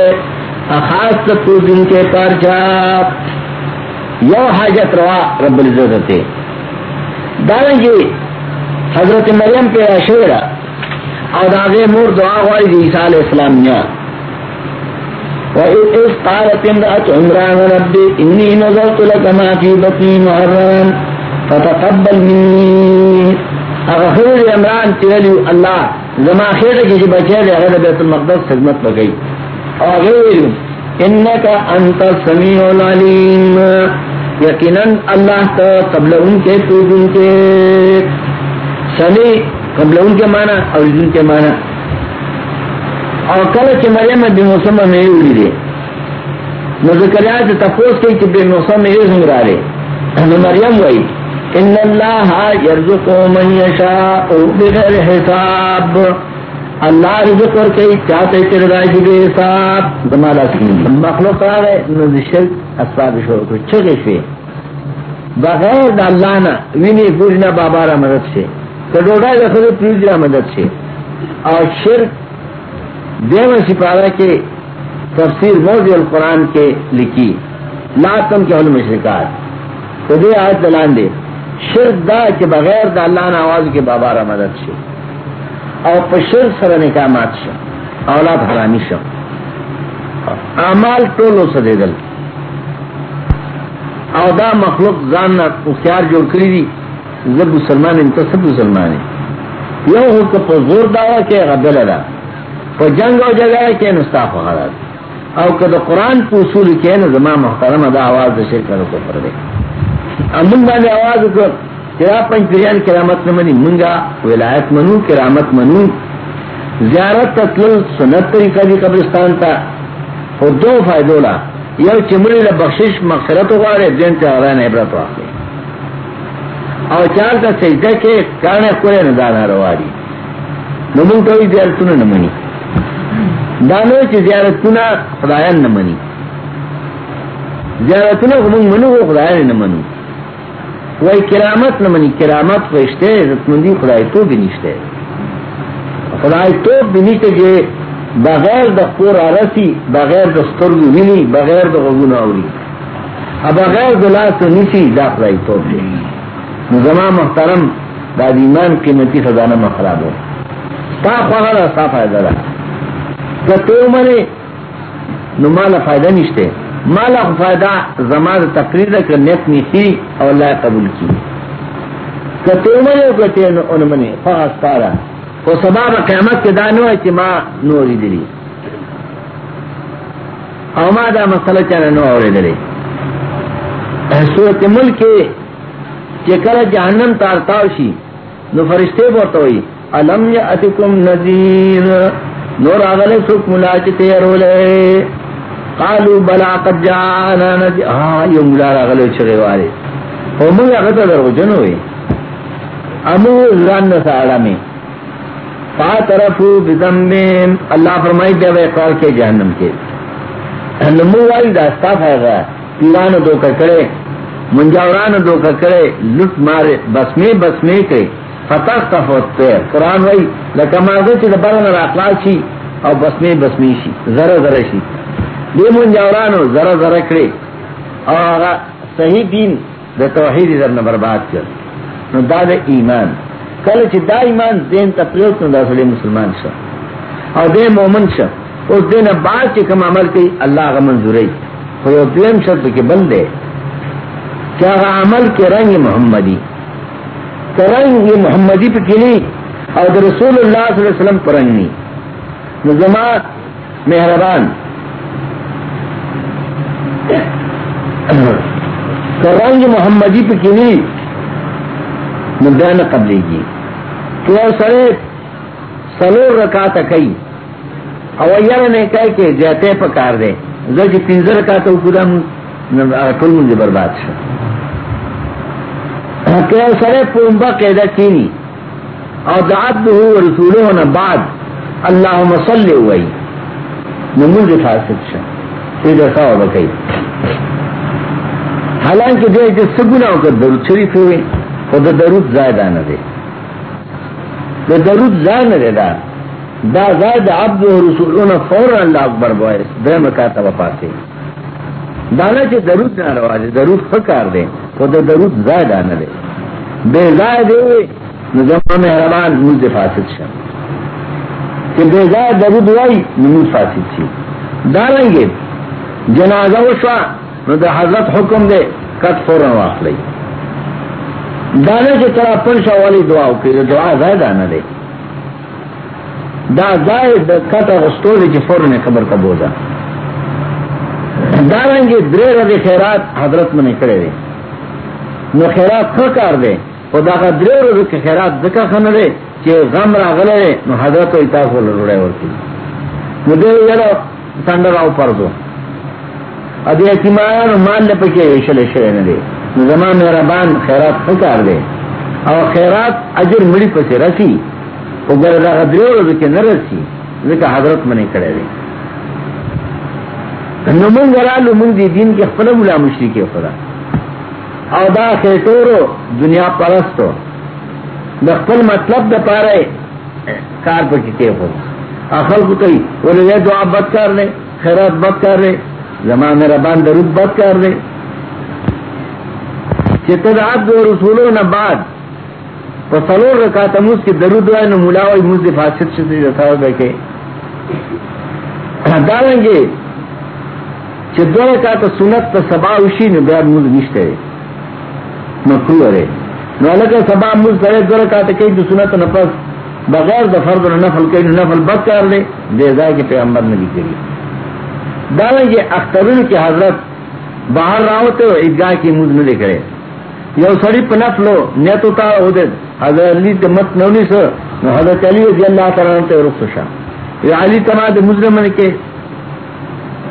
خاص پوجن کے پارچا یو حاجت روا رب العزت۔ داریں گے حضرت مریم پہ اشور اور آگے مور دعا والی دی عیسیٰ علیہ السلام نے وَإِذْ قَالَتِ امْرَأَةُ عِمْرَانَ رَبِّ إِنِّي نَظَرْتُ لَكَ مَا فِي بَطْنِي مُحَرَّرًا فتقبل مني اغفر عمران تیلی اللہ، زما خیر کی جی بچے دے، اگر بیت المقدس خدمت بگئی اغیر انکا انت سمیع العلیم. یقیناً اللہ تا قبل ان کے پوز ان کے. سمی قبل ان کے معنی اور ان کے معنی. اور کل کے مریم بے موسم میں اڑی دے نذکریات تپوس کی کہ بے موسم میں یہ زنگرا رہے مریم وئی ان اللہ یرزق من یشاء بغیر حساب. اللہ رزق اور کئی چاہتے چردائی بے حساب؟ دمالا سکیں مخلوق آ رہے نزشل اسباب شور کو چھگے شوے۔ بغیر دا اللہ نا، وینی گوجنا بابا را مدد سے، کڈوڑا دا خود پریز را مدد سے۔ اور شرک دیو سپارہ کے تفسیر موضوع القرآن کے لکھی۔ لاتم کے علم شرکات تو دے آج دلان دے۔ شرک دا کہ بغیر دا اللہ نا آواز کے بابا را مدد سے۔ او پشر سر نکاح مات شا اولاد حرامی شا اعمال ټولو سره دل او دا مخلوق ځان نه اوخیار جوړ کړی دي زب مسلمان انتا سب مسلمان ہے یو هو کہ پا زور داوا کې غدل را پا جنگ او جگہ ہے جګړه کې و خو او کہ دا قرآن پا اصول کې نه محترم دا آواز دا شرک نه پردے امون بانے آواز وکړ چې را پنځ پیران کرامت نه مني مونږه ولایت منو، کرامت منو. زیارت تطلل سنت طریقہ دی قبرستان تا. او دو فائدو لا. یو چمڑی له بخشش مغفرت غواړي دین ته اړه نه عبرت واخلي او چار کا سجده کې کارنه کوله نه دانا رواري نو مونږ ته دانو چې زیارتونه خدایان نه مني زیارتونه منو، خدایان نه وہی کرامت نہ منی، کرامت رشتے عزت مندی خدائی تو بھی نشتے خدائی تو بھی نیچے جے بغیر دور آرسی بغیر دستر وینی، بغیر دغن اوری بغیر دلا تو نیچی دا خدائی تو دے زما محترم داد ایمان قیمتی خزانہ میں خراب ہو تا خواہ سا فائدہ رہا تو منے نمالا فائدہ نشتے مالا فائدہ زمان تقریر کر نیت نیسی اور اللہ قبول کی. کتے منے کتے ان منے خواست کارا وہ سباب قیامت کے دانو ہے کہ ماں نوری دلی او ما دا مسئلہ چانا نو اوری دلی صورت ملک کہ کل جہنم تارتاو شی نو فرشتے بورتا ہوئی علم یا اتکم نذیر نور آغلے سک ملاچ تیرو لے قالو بلا قد جانا نجی آہ یو ملارا غلو چرے والے او مو یا غطا در غجن ہوئی امو زران نسا میں فا طرفو بزمبیم اللہ فرمائی دے وے قال کے جہنم کے نمو والی داستا فائدہ پیران دو کر کرے منجاوران دو کر کرے لٹ مارے بسمے بسمے کے فتح تفوت پہ قرآن وئی لکہ مازے چی دبارن راقلال چی او بسمے بسمی شی ذرہ ذرہ شی دی منجاورانو ذرا ذرا کړی او هغه صحیح دین د توحید در نه برباد کړ نو دا د ایمان. کله چې دا ایمان دین ته پریوت نو د مسلمان شو او دې مؤمن شو او دینه بعد چې کوم عمل کوي الله غ منزوري خو یو دیم شرط کې بل دی چې هغه عمل کې رنگ محمدي رنگ محمدی په کې او د رسول الله صلی الله علیه وسلم پرنګ ني نو زما مهربان رنگ محمدی پہ کنی مدان قبلی کی تو سرے سلور رکا تکئی اویار نے کہہ کہ جاتے پکار دے۔ زکی پینزر کا تو کدام ټول مونږ برباد شو۔ کہ سرے پومبا قیدا کینی۔ اور دعت ہو رسولوں نے بعد اللہ مسل ہوئی۔ نمونج فاسد شا سیدھا سا ہو بکئی۔ حالانکہ دے جو سگنا ہو کر درود شریف ہوئے خود درود زائدہ نہ دے دا درود زائد نہ دے دا. دا زائد عبد و رسولون فوراً اللہ اکبر بوائے دے مکاتا وپاسے دانا چے درود نہ رواجے درود فکار دے خود درود زائد آنا دے بے زائد ہوئے نظام حرمان ملد فاسد شا کہ بے زائد درود وائی نمود فاسد چی داریں گے جنازہ وشوا نو دا حضرت حکم دے کت فوراں واقع لئی۔ دانے کے طرح پنشا والی دعا کی دعا زائد آنا دے۔ دا زائد کت اغسطو دے چی فوراں خبر کا بودا داریں گے درے رضی خیرات حضرت میں نکڑے دے۔ نو خیرات کھا کار دے خدا کا درے رضی کے خیرات دکا خن دے چی غم را غلے دے، نو حضرت و اتاق و لڑے ورکی۔ نو دے یلو سندر آو پردو ادی اتمایان مال لپکے ویشل شرے ندے. نو زمان میرا بان خیرات خکار دے. او خیرات اجر مڑی پسی رسی. او گر دا غدریو رضی کے نرسی. ذکا حضرت منی کڑے دے. نو من گرالو من دی دین کے خپل مولا مشرکی خدا. او دا خیٹورو دنیا پرستو. دا خپل مطلب دا پارے کار پر کتے خود اخل کو کئی بولے دعا بد کر لے، خیرات بد کر لے زمان میرا بان درود بد کر لے چتد عبد و رسولو نہ بعد پسلور رکھا مجھ کے درود وائے نو ملاوی مجھ سے فاسد سے جتا بیکے داریں گے چدور کا تو سنت تو سبا اسی نے بیا مجھ نشتے۔ مکرو رے۔ نو الگ سبا مجھ کرے دور کا تو کئی تو سنت نفس بغیر د فرض و نفل کئی نفل بد کر لے دے جائے کہ پیغمبر نے بھی کری ڈالیں گے اخترون کی حضرت باہر راؤ تو عیدگاہ کی مجھ نہ لے کرے۔ یو سڑی پہ نفلو نیت ہوتا ہو حضرت علی تو مت نونی سو حضرت علی رضی اللہ تعالیٰ تے رخ شاہ یہ علی تما دے مجرم کے۔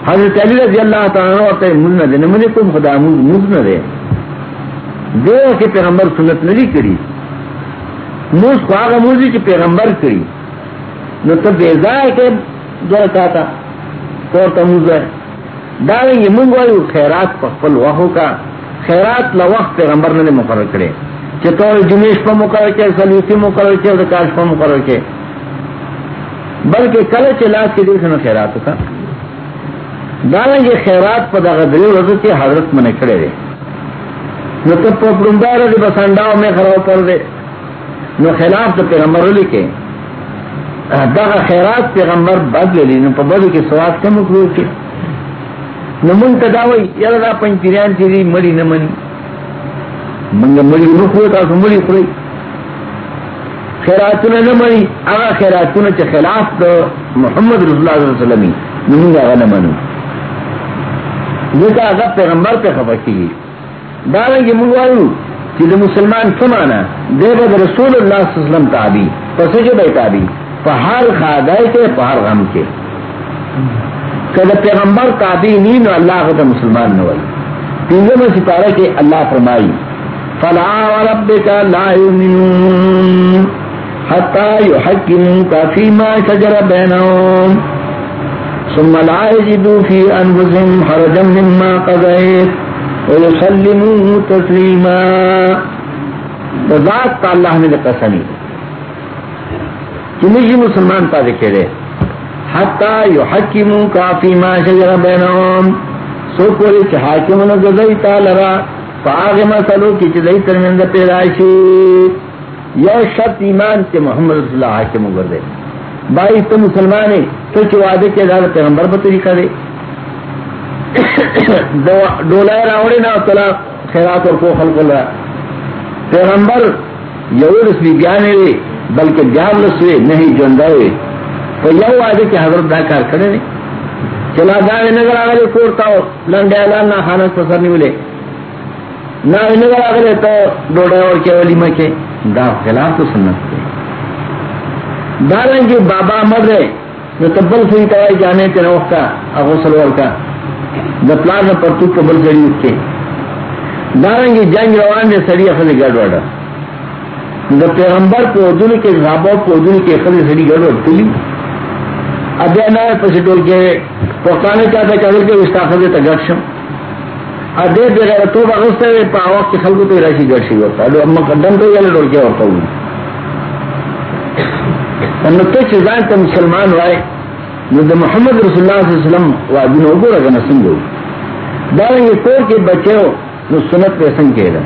حضرت علی رضی اللہ تعالیٰ ہوتے مجھ نہ دے۔ نہ مجھے تم خدا مجھ نہ دے۔ دے کہ پیغمبر سنت نہیں کری۔ موس کو آگا موزی کی پیغمبر کری۔ نو تو بیزا ہے کہ جو رکھا تھا تو تا موز ہے داریں گے خیرات پا خپل وحو کا خیرات لوقت پیغمبر نے مقرر کرے چطور جمیش پا مقرر کے سلیوسی مقرر کے دکاش پا مقرر کے بلکہ کل چلاس کے دل سے نو خیرات کا داریں گے خیرات پا دا غدری رضو کے حضرت منے کھڑے دے نو تو پا پرندہ رضی بسانڈاؤ میں خراب کر دے نو خلاف تو پیغمبر لکھے دا خیرات پیغمبر بد لے لی نو پا بدو کے سواد کم اکرو کے نو من تداوی یالا دا پنج پیریان چیزی مڑی نمانی منگا مڑی نکوی تاسو مڑی کروی خیراتونا نمانی اگا خیراتونا چا خلاف دا محمد رسول اللہ صلی اللہ علیہ وسلمی نو منگا اگا نمانو جیسا اگا پیغمبر پہ خفا کی دارنگی منگوارو کہ مسلمان سمانا دے بد رسول اللہ صلی اللہ علیہ وسلم تابی پس جو بے تابی پہاڑ خادائے کے پہاڑ غم کے۔ کہ پیغمبر تابی نہیں نو اللہ خدا مسلمان نو تینوں میں ستارہ کے اللہ فرمائی، فلا وربک لا یؤمنون حتی یحکموک فیما شجر بینهم ثم لا یجدوا فی انفسهم حرجا مما قضیت ويسلموا تسليما۔ ذات کا اللہ نے قسمی کہ مجھے مسلمان پا دکھے رہے حتی یحکمو کافی ما شجر بینہم۔ سو کوئی چھ حاکم نگزئی تا لرا۔ فا آغی مسلو کی چھ ترمین دا پیدائشی یو شرط ایمان کے محمد رسول اللہ حاکم گردے بائی تو مسلمانی تو چھ وعدے کے دار پیغمبر بطریقہ دے ڈولہ راوڑی نا تلا خیرات اور کو خلق اللہ پیغمبر یور اس بھی گیانے وے بلکہ گیان رسوے نہیں جندہ تو یو آدھے کہ حضرت دا کار کھڑے نہیں چلا گاوے نگر آگلے کورتا ہو لنڈے اعلان نہ خانہ پسر نہیں ملے۔ نہ نگر آگلے تو ڈوڑے اور کے ولیمہ کے دا خلاف تو سنت کے داریں بابا مر رہے۔ جو تبل سوئی توائی جانے کے نوخ کا اغسل کا۔ دا پلار دا پرتو قبل سڑی اٹھتے دارنگی جنگ روان دے، سڑی اخذ گڑ وڑا۔ دا پیغمبر کو اردن کے صحابہ کو اردن کے اخذ سڑی گڑ وڑ کلی اب یا نہ پسی ڈول کے پوکانے چاہتا کہ اگر کے استاخذ تا گرشم ادے بغیر تو بغست ہے پا وقت کی خلقو تو راشی گرشی ہوتا. ہے اما قدم تو یلی ڈول کے ہوتا ہوں. نو چیزان تا مسلمان وائے نو دا محمد رسول اللہ صلی اللہ علیہ وسلم وعدین اوگو رگا نسنگو دارنگی کور کے بچے ہو نو سنت پہ سنگ کے دا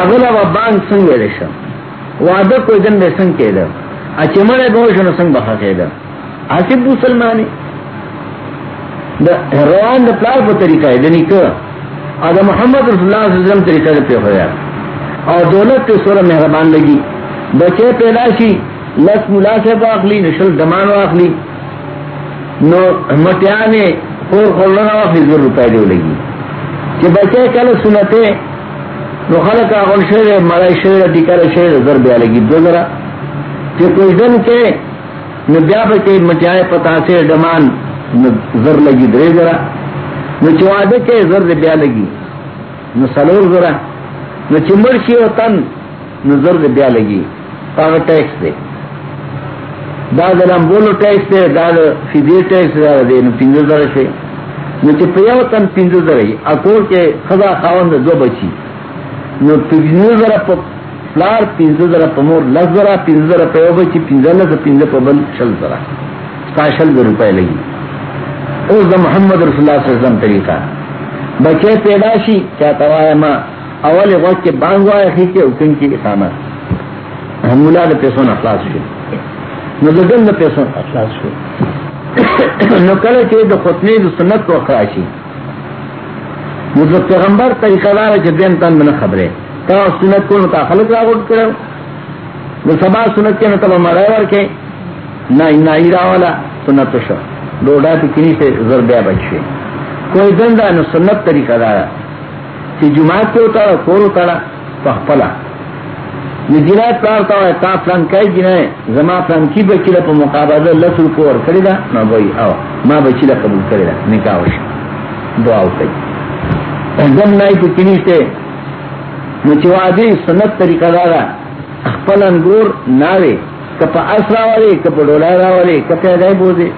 اغلا و بانگ سنگ ویلے شا. وعدہ کوئی دن بے سنگ کے دا. اچھے مرے بہوشو سنگ بخا کے دا. حسب مسلمانی دا روان دا پلار پہ طریقہ ہے، دنی کہ آدھا محمد رسول اللہ صلی اللہ علیہ وسلم طریقہ دا پہ ہویا اور دولت پہ سورہ مہربان لگی. بچے پیدا شی، لس ملا سے باخلی نشل دمان واخلی نو مٹیانے، خور خورنا واخلی زر روپے دے لگی. کہ بچے کل سنتے نو خلق آغل شیر مرائی شیر ٹکر شیر زر بیا لگی دو ذرا کہ کوئی دن کے نو بیا بچے مٹیانے پتا سے دمان، نو زر لگی درے ذرا نو چوادے کے زر بیا لگی نو سلور ذرا نو چمبر شی و تن، نو زر بیا لگی پاگا ٹیکس دے۔ دا داد لمبولو ٹیکس دے داد فیدی ٹیکس دے دے، نو پینزو در شے۔ نو چی پیو تن پینزو در ای اکور کے خدا خواهن دے دو بچی۔ نو پینزو در پا پلار پینزو در پا مور، لس در پینزو در پیو بچی پینزو لس پینزو پا بل شل در تا شل در روپے لگی اوز دا محمد رسول اللہ صلی اللہ علیہ وسلم طریقہ بچے پیدا شی کیا توایا ما اول وقت کے بانگوایا خیچے اکن کی اقامت ہم ملا دا پیسون اخلاص شو نو دن دا پیسون اخلاص شو نو کله چې د خطنی د سنت کو خراشي نو د پیغمبر طریقه دار چې دین تن من خبره تا سنت کو نو تا خلق را غوټ کړو نو سبا سنت کې نو ته مړای ورکه نه نه ایرا والا سنت شو۔ ډوډا ته کینی سے زربیا بچي کوئی دندا نو سنت طریقه دار چې جمعه ته وتا کور وتا په خپل جنایت پلارتا ہے، تا فلان کئی جنای زما فلان کی بچی لپا مقابضہ لس روپو ور کری دا ما بوئی او ما بچی لپا قبول کری دا نکاوش دعاو کئی دم نائی پو کنیشتے نچوادی سنت طریقہ دارا اخپل انگور ناوے کپا اس راوالے کپا ڈولائی راوالے کپا ادائی بوزے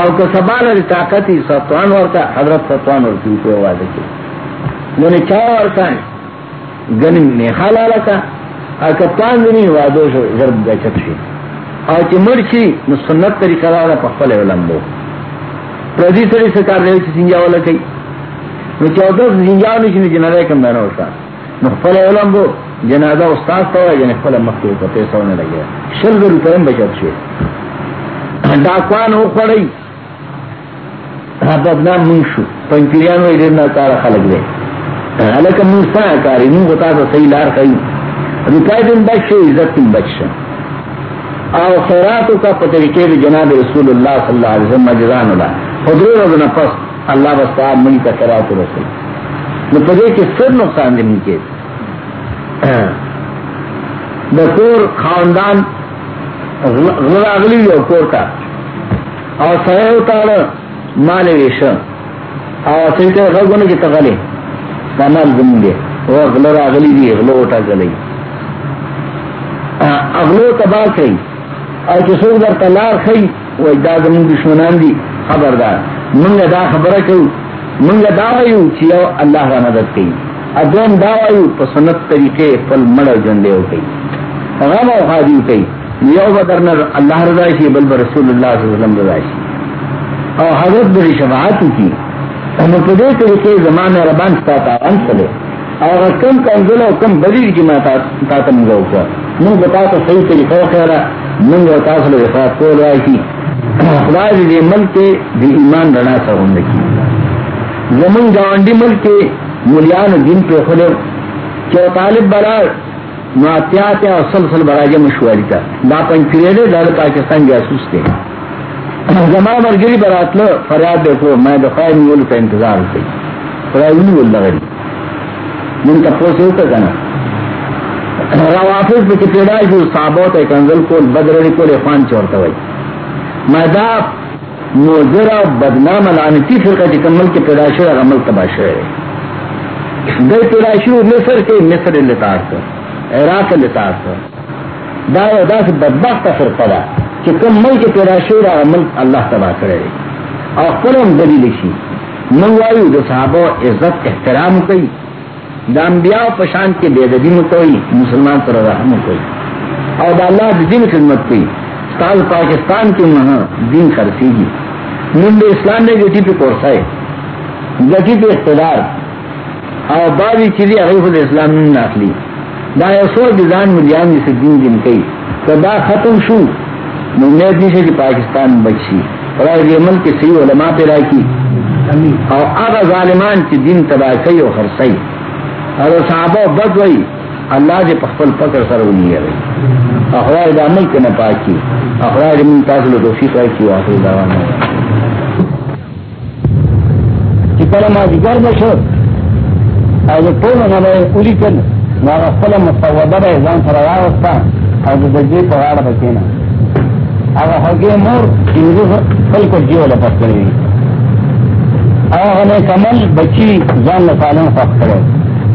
او که سبالا دی طاقتی ستوان ورکا حضرت ستوان ورکی اوپو وعدہ کی نونی چاو ورکا گنی نیخالا لکا کپتان دنی وادو شو ضرب گچت شي. او چې مرشي نو سنت طریقه را په خپل ولمبو پردي سره څه کار دی چې سنجا ولا کوي نو چې اوس سنجا نشي نه جنازه کوم نه وشا نو خپل استاد ته وایي نه خپل مخ ته پیسې نه لګي شل زر روپے بچت شي دا کوان او خړی بدنام مونږ شو پنځیانو یې نه کار خلک دی الکه مونږ څنګه کاری نو موږ تاسو صحیح لار کوي روپئے دن بچ سے عزت تم بچ سے اور خیراتوں کا پتریکے جناب رسول اللہ صلی اللہ علیہ وسلم جزان اللہ خدر اور نفس اللہ بستاب منی کا خیرات رسول۔ نو پدے کے پھر نقصان دے نیچے بکور خاندان غلط اگلی کور کا۔ اور سہے اتار مال ویش۔ اور سنتے غلط کی تغلے مال گم گے وہ غلط اگلی بھی غلط اٹھا گلئی اغلو ہاں، تباہ کئی اور کسو در تلار خی وہ دا زمون دشمنان دی، خبردار۔ منگ دا خبر کیو منگ دا ویو چیو اللہ را مدد کئی۔ ادوم دا ویو پسنت طریقے پل مڑ جندے ہو کئی۔ غم و خادیو کئی۔ یو بدر نر اللہ رضا شی، بل رسول اللہ صلی اللہ علیہ وسلم رضا شی۔ اور حضرت بری شفاعت کی۔ ہم پدے طریقے زمان ربان ستا تاوان چلے اور کم کنزل و کم بلی کی میں تا تم گو من بتا تو صحیح طریقہ خیرا من بتا سل وفاق کو رہا کی خدای دې ملک دی ایمان رڼا سره کی زمون گاونډي ملک مليان دین په خله چې طالب بلا نو اتیات او سلسل براجه مشواری تا دا پنځیره د پاکستان جاسوس دی. زما مرګري براتله فریاد دیکھو میں د خیر نیول کا انتظار کوي خدای ونی ولغی من تاسو ته کنه روافظ پہ پیدا جو صحابوت ہے کنزل کو بدرڑی کو لفان چورتا ہوئی میدا موزرا بدنام لعنتی فرقہ کی کمل کے پیداشر اور عمل تباشر ہے گئے پیداشر مصر کے مصر لتار کر عراق لتار کر دا دا سے بدبخت فرقہ دا کہ کمل کے پیداشر اور عمل اللہ تباہ کرے اور قلم دلیل شی منگوائیو دو صحابہ عزت احترام کئی دا انبیاء پشان کے بے دبی میں کوئی مسلمان پر رحم کوئی اور دا اللہ دین خدمت کوئی سال پاکستان کے وہاں دین خرسی گی ممبئی اسلام نے گٹی پہ کورسا ہے۔ گٹی پہ اقتدار۔ اور بعض چیزیں خود اسلام نے ناخلی دا سو ڈیزائن ملیان جسے دین دن کئی تو دا ختم شو۔ امید نہیں سے کہ پاکستان بچی۔ اور یہ ملک کے صحیح علماء پیدا کی۔ اور اب ظالمان کی دین تباہ کئی اور خرسائی اور صحابہ بد گئی اللہ کے پخل پکڑ سر نہیں ہے اخبار عمل کے نہ پاکی اخبار تاثل دوشی کر کی آخری دعوانا کله ما دیگر نشو او د ټول نه به اولی کړ نو خپل مصوبه به ځان سره راوستا او د دې په اړه بکینا هغه هغه مور چې خپل کو جیو له پات کړی هغه نه کمل بچی ځان له سالم فخ کړو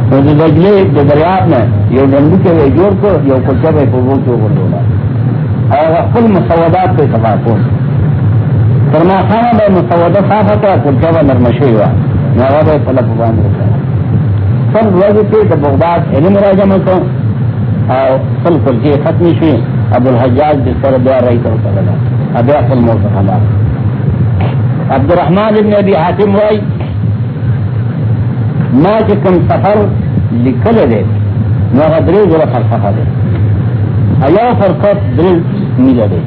نو د دجلې د دریاب نه یو ډنډو کې جوړ کړ یو کوڅه به په وګړو ورلولا هغه خپل مصوبات په تبا کول فرما خانه به مسوده صافه کړه کوڅه به نرمشوي وه نغه به په لپاره باندې بغداد علم راجمه کو۔ او خپل کوڅه ختم شي ابو الحجاج د سره بیا راي کړو کړه ابي خپل موضوع حالات عبد الرحمن ابن ابي حاتم وای ما چې کوم سفر لیکل دي نو هغه درې ځله فلسفه ده ایا فرقت درې میله ده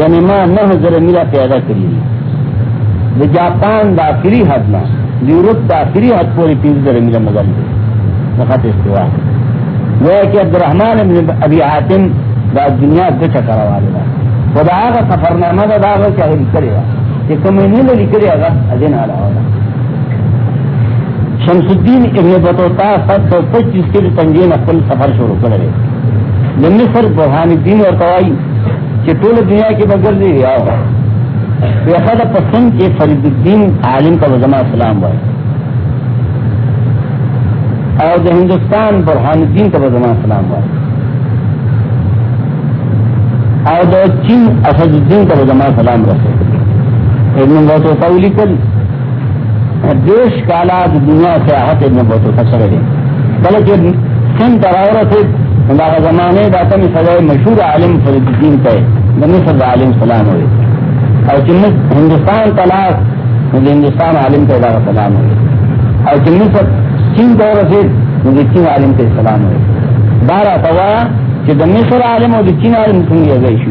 یعنی ما نہ ذرا میرا پیدا کری دی. جاپان دا آخری حد نہ یورپ دا آخری حد پوری تین ذرا میرا مگر دے. وقت استوا. وہ ہے کہ عبد الرحمان ابن ابی حاتم دا دنیا دو چکر والے دا. خدا کا سفر نامہ دا دا کیا کرے گا کہ کمی نہیں لے کرے گا ادین آ رہا ہوگا شمس الدین ابن بطوطا سات سو پچیس کے تنجین اپن سفر شروع کرے مصر، برہان الدین اور قوائی کہ ٹول دنیا کی بغیر دے گیا ہوا تو ہوگا پسند کے فرید الدین عالم کا وزما اسلام ہوا اور جو ہندوستان برحان الدین کا وزما اسلام ہوا اور جو چین، اسد الدین کا وزما سلام رکھے ابن بہت ہوتا ہوئی دیش کالا دنیا سے آہت ابن بہت ہوتا چلے بلکہ سن تراور سے ہمارا زمانے داتا میں سجائے مشہور عالم فرید الدین کا مصر عالم سلام ہوئے۔ اور جنت ہندوستان تلاش مجھے ہندوستان عالم کا ادارہ سلام ہوئے۔ اور جنت سب چین دور سے مجھے چین عالم کے سلام ہوئے۔ بارہ توا کہ د عالم اور چین عالم سن گئے گئی شو۔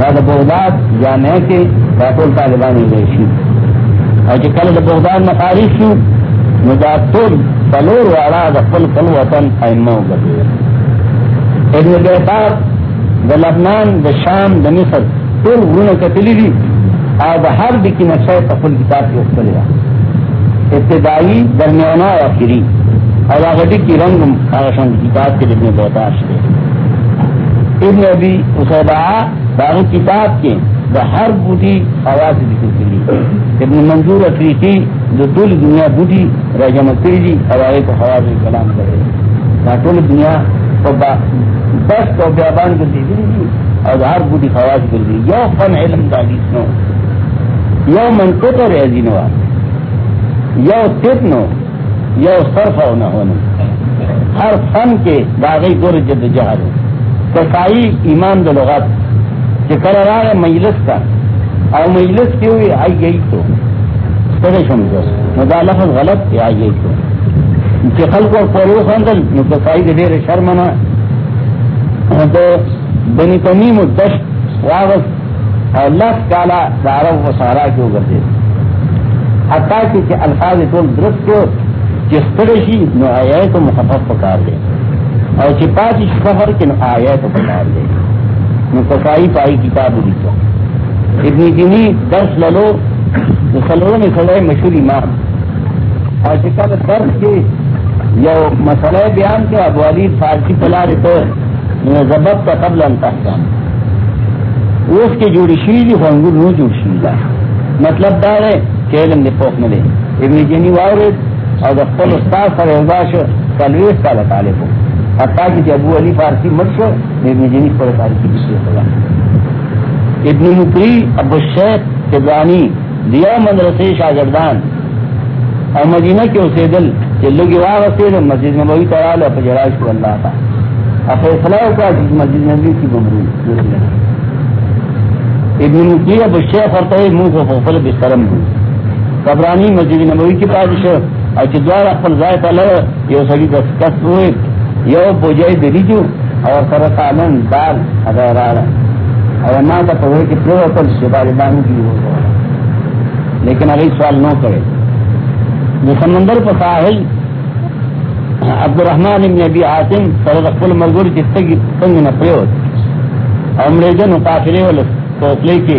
دا بغداد یا نہ کے راٹول طالبان گئے شو۔ اور جو کل بغداد میں خارج شو مجھا تو بلور والا دفل کل وطن ایمہ گئے ابن بیتار د لبنان، د شام، د مصر، ټول غرونه کتلی دي او د هر د کې نشه په خپل کتاب کې وکړل ابتدایي درمیانا او اخري. او هغه د کې رنگ هغه څنګه کتاب کې د بہتاش دی ابن ابي اسيبا داغه کتاب کې ہر بوٹھی آواز دکھی ابن منظور افریقی جو دل دنیا بوٹھی راجا مکری جی ہوائی کو ہوا میں کلام کرے. نہ ٹول دنیا بس تو بیابان کر دی دیں اور ہر بوٹھی خواص کر دی یو فن علم کا نو. یو من کو تو رہ دینو یو تیت نو. یو صرف نہ ہونا ہر فن کے داغی گور جد جہاز کسائی ایمان دلوغات لغت کہ ہے مجلس کا اور مجلس کی ہوئی آئی گئی تو کیسے سمجھو مدا لفظ غلط کہ آئی گئی تو چې خلکو پرو خندل نو په ساید ډېر شرمنه د بني تمیم دش واغس او لس کالا د عرب و سارا کې وګرځي حتی چې الفاظ ټول درست کو چې ستړي شي، نو آیات مخفف پکار دي او چې پاتې سفر کې، نو آیات پکار دي نو پائی کتاب لیکو ابن دینی درس للو د میں سلوه مشهور امام۔ اور چې درس کې یو مسئلہ بیان کیا، ابو علی فارسی پلا رہے تو قبل انتہا اس کے جوڑی شیری ہونگو نو جوڑ شیلا مطلب دا ہے کہ علم دے پوک ملے۔ ابن جنی وارد اور دا قل استاذ سر اوزاش تلویس کا لطالب ہو حتیٰ کہ ابو علی فارسی مرشو ابن جنی پر تاریخی بسی خدا ابن مکری ابو الشیخ تبرانی دیا مدرسے شاگردان اور مدینہ کے اسے دل چلو کی واہ مسجد نبوی ترال اور فجراش کو اللہ تھا اور فیصلہ کا مسجد نبی کی گمروی ابن مکی اب شیخ اور طیب منہ سے فوفل بسترم ہوں قبرانی مسجد نبوی کی پادش اور چدوار اپن ذائت اللہ یہ سڑی دس ہوئے۔ یہ بوجھائی دلی جو اور سر سالن دال اگر آرہ۔ اور نہ تو پوہے کہ پھر اپن شبار بانو کی ہو لیکن اگر سوال نہ کرے۔ جو سمندر پر ساحل عبد الرحمن ابن ابی عاصم سر رقل مرگور جس کی تنگ نہ پریوت اور مریجن قافلے والے فیصلے کے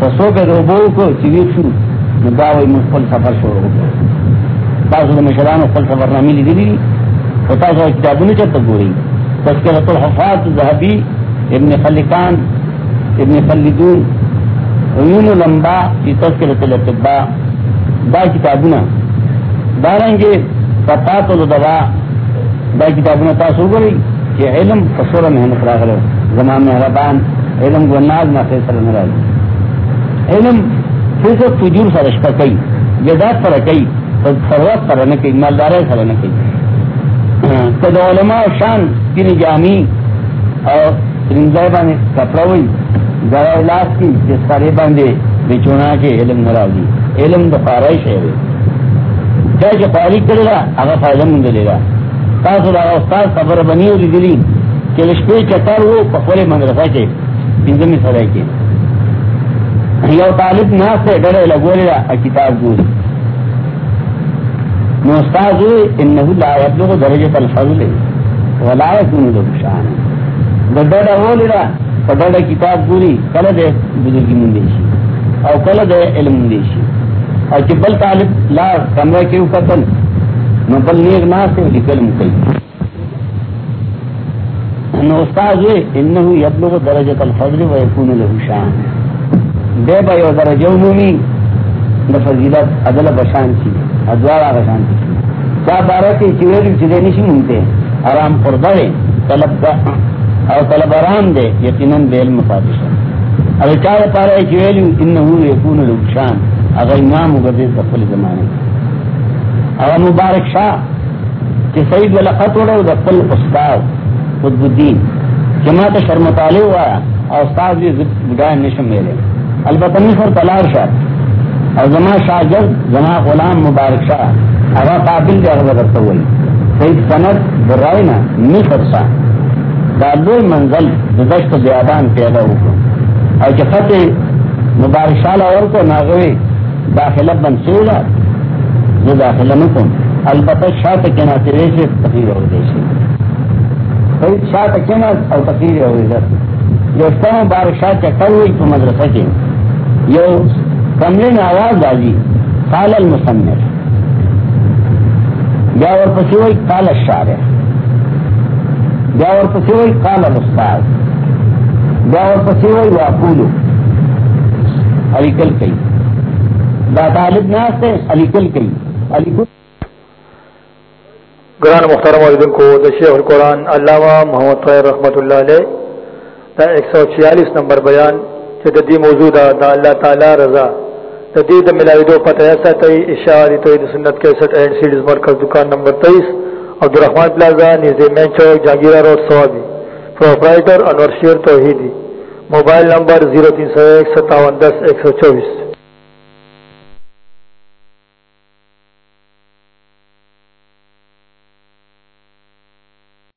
فسو کے روبو کو چیوی شو۔ مداوی مفل سفر شروع ہو تاسو مشران فل سفر نامی لی دی تو کتابوں چا تگوری تذکرت الحفاظ ذهبی ابن خلقان ابن خلدون عیون لمبا فی تذکرت الاطباء۔ دا کتابوں دارنگے فتات و دوا دا کتابوں تاسو گوری کہ علم فسور محنت راغلو زمان میں ربان علم گناز نہ فیصلہ نہ رہی علم پھر فجور سر رشتہ کئی جداد پر کئی سروت پر نہ کئی مالدار سر نہ کئی کد علماء شان تین جامی. اور رنزائے بانے کپڑا ہوئی گرا علاج کی، جس سارے باندھے بچونا کے علم ناراضی علم تو خارش ہے چاہے جو فارغ کرے گا اگر فائدہ مند لے گا. تاثر استاد خبر بنی ہوئی دلی. کہ رشتے چتر وہ پکوڑے مدرسہ کے پنجمی سرے کی یو طالب نہ سے ڈرے لگولی را کتاب گوری نو استاد ہوئے انہو لا یبلغ درجت الفضل ولا یکون له شان. ڈڑا وولی را ڈڑا کتاب گوری کل دے بزرگی مندیشی او کل دے علم مندیشی اور کہ بل طالب لا کمرہ کے اوپر نو بل نیغ نہ سے لکل مکئی نو استاد انه يبلغ درجه الفضل ويكون له شان. دے با یو درجه عمومی د فضیلت عدل بشان کی، ادوار بشان کی۔ چا بارہ کی چویر چلے نشی مونتے آرام پردے طلب دا او طلب آرام دے، یقینا بیل مفادشہ اگر چاہ پارا چویلو انه يكون له شان اگر امام مغدر دفل زمانے۔ اگر مبارک شاہ، کہ سید والا خط وڑا دفل استاد قطب الدین۔ جماعت شرم تعلیم ہوا، اور استاد بھی گائے نشم میرے۔ البتہ نہیں سر تلار شاہ اور زما شاگرد زما غلام مبارک شاہ اوا قابل کے اغبر رکھتا ہوئی۔ کئی صنعت برائی نا مصر شاہ دادوئی منزل دشت بیابان پیدا ہو اور جو خط مبارک شاہ اور کو ناغوی داخلہ بن سیلا جو داخلہ نکن۔ البتہ شاہ تک کے ناطرے سے تقریر ہو دیشی فرید شاہ تک تکنت او تقریر او عزت یو ستم بار شاہ چکر ہوئی تو مدرسہ کے یو کمرے میں آواز آجی قال المصنف۔ بیا ور پسی ہوئی قال الشارع بیا ور پسی ہوئی قال الاستاذ۔ بیا ور پسی ہوئی واقولو علی کل کئی۔ دا طالب ناس تے علی کل کئی۔ علی کل۔ گران محترم علیدن کو دا شیخ القرآن علامہ محمد طیر رحمت اللہ علیہ دا ایک سو چھیالیس نمبر بیان چی دا دی موضوع دا دا اللہ تعالی رضا۔ تدید دی ملاوی دو پتہ ایسا تی اشاری توید سنت کیسٹ اینڈ سیڈز مرکز دکان نمبر تیس عبدالرحمن پلازا نیزے مین چوک جانگیرہ روڈ، سوابی۔ پروپرائیٹر انور شیر توحیدی۔ موبائل نمبر زیرو تین سو ایک، ستاون دس، ایک سو چوبیس۔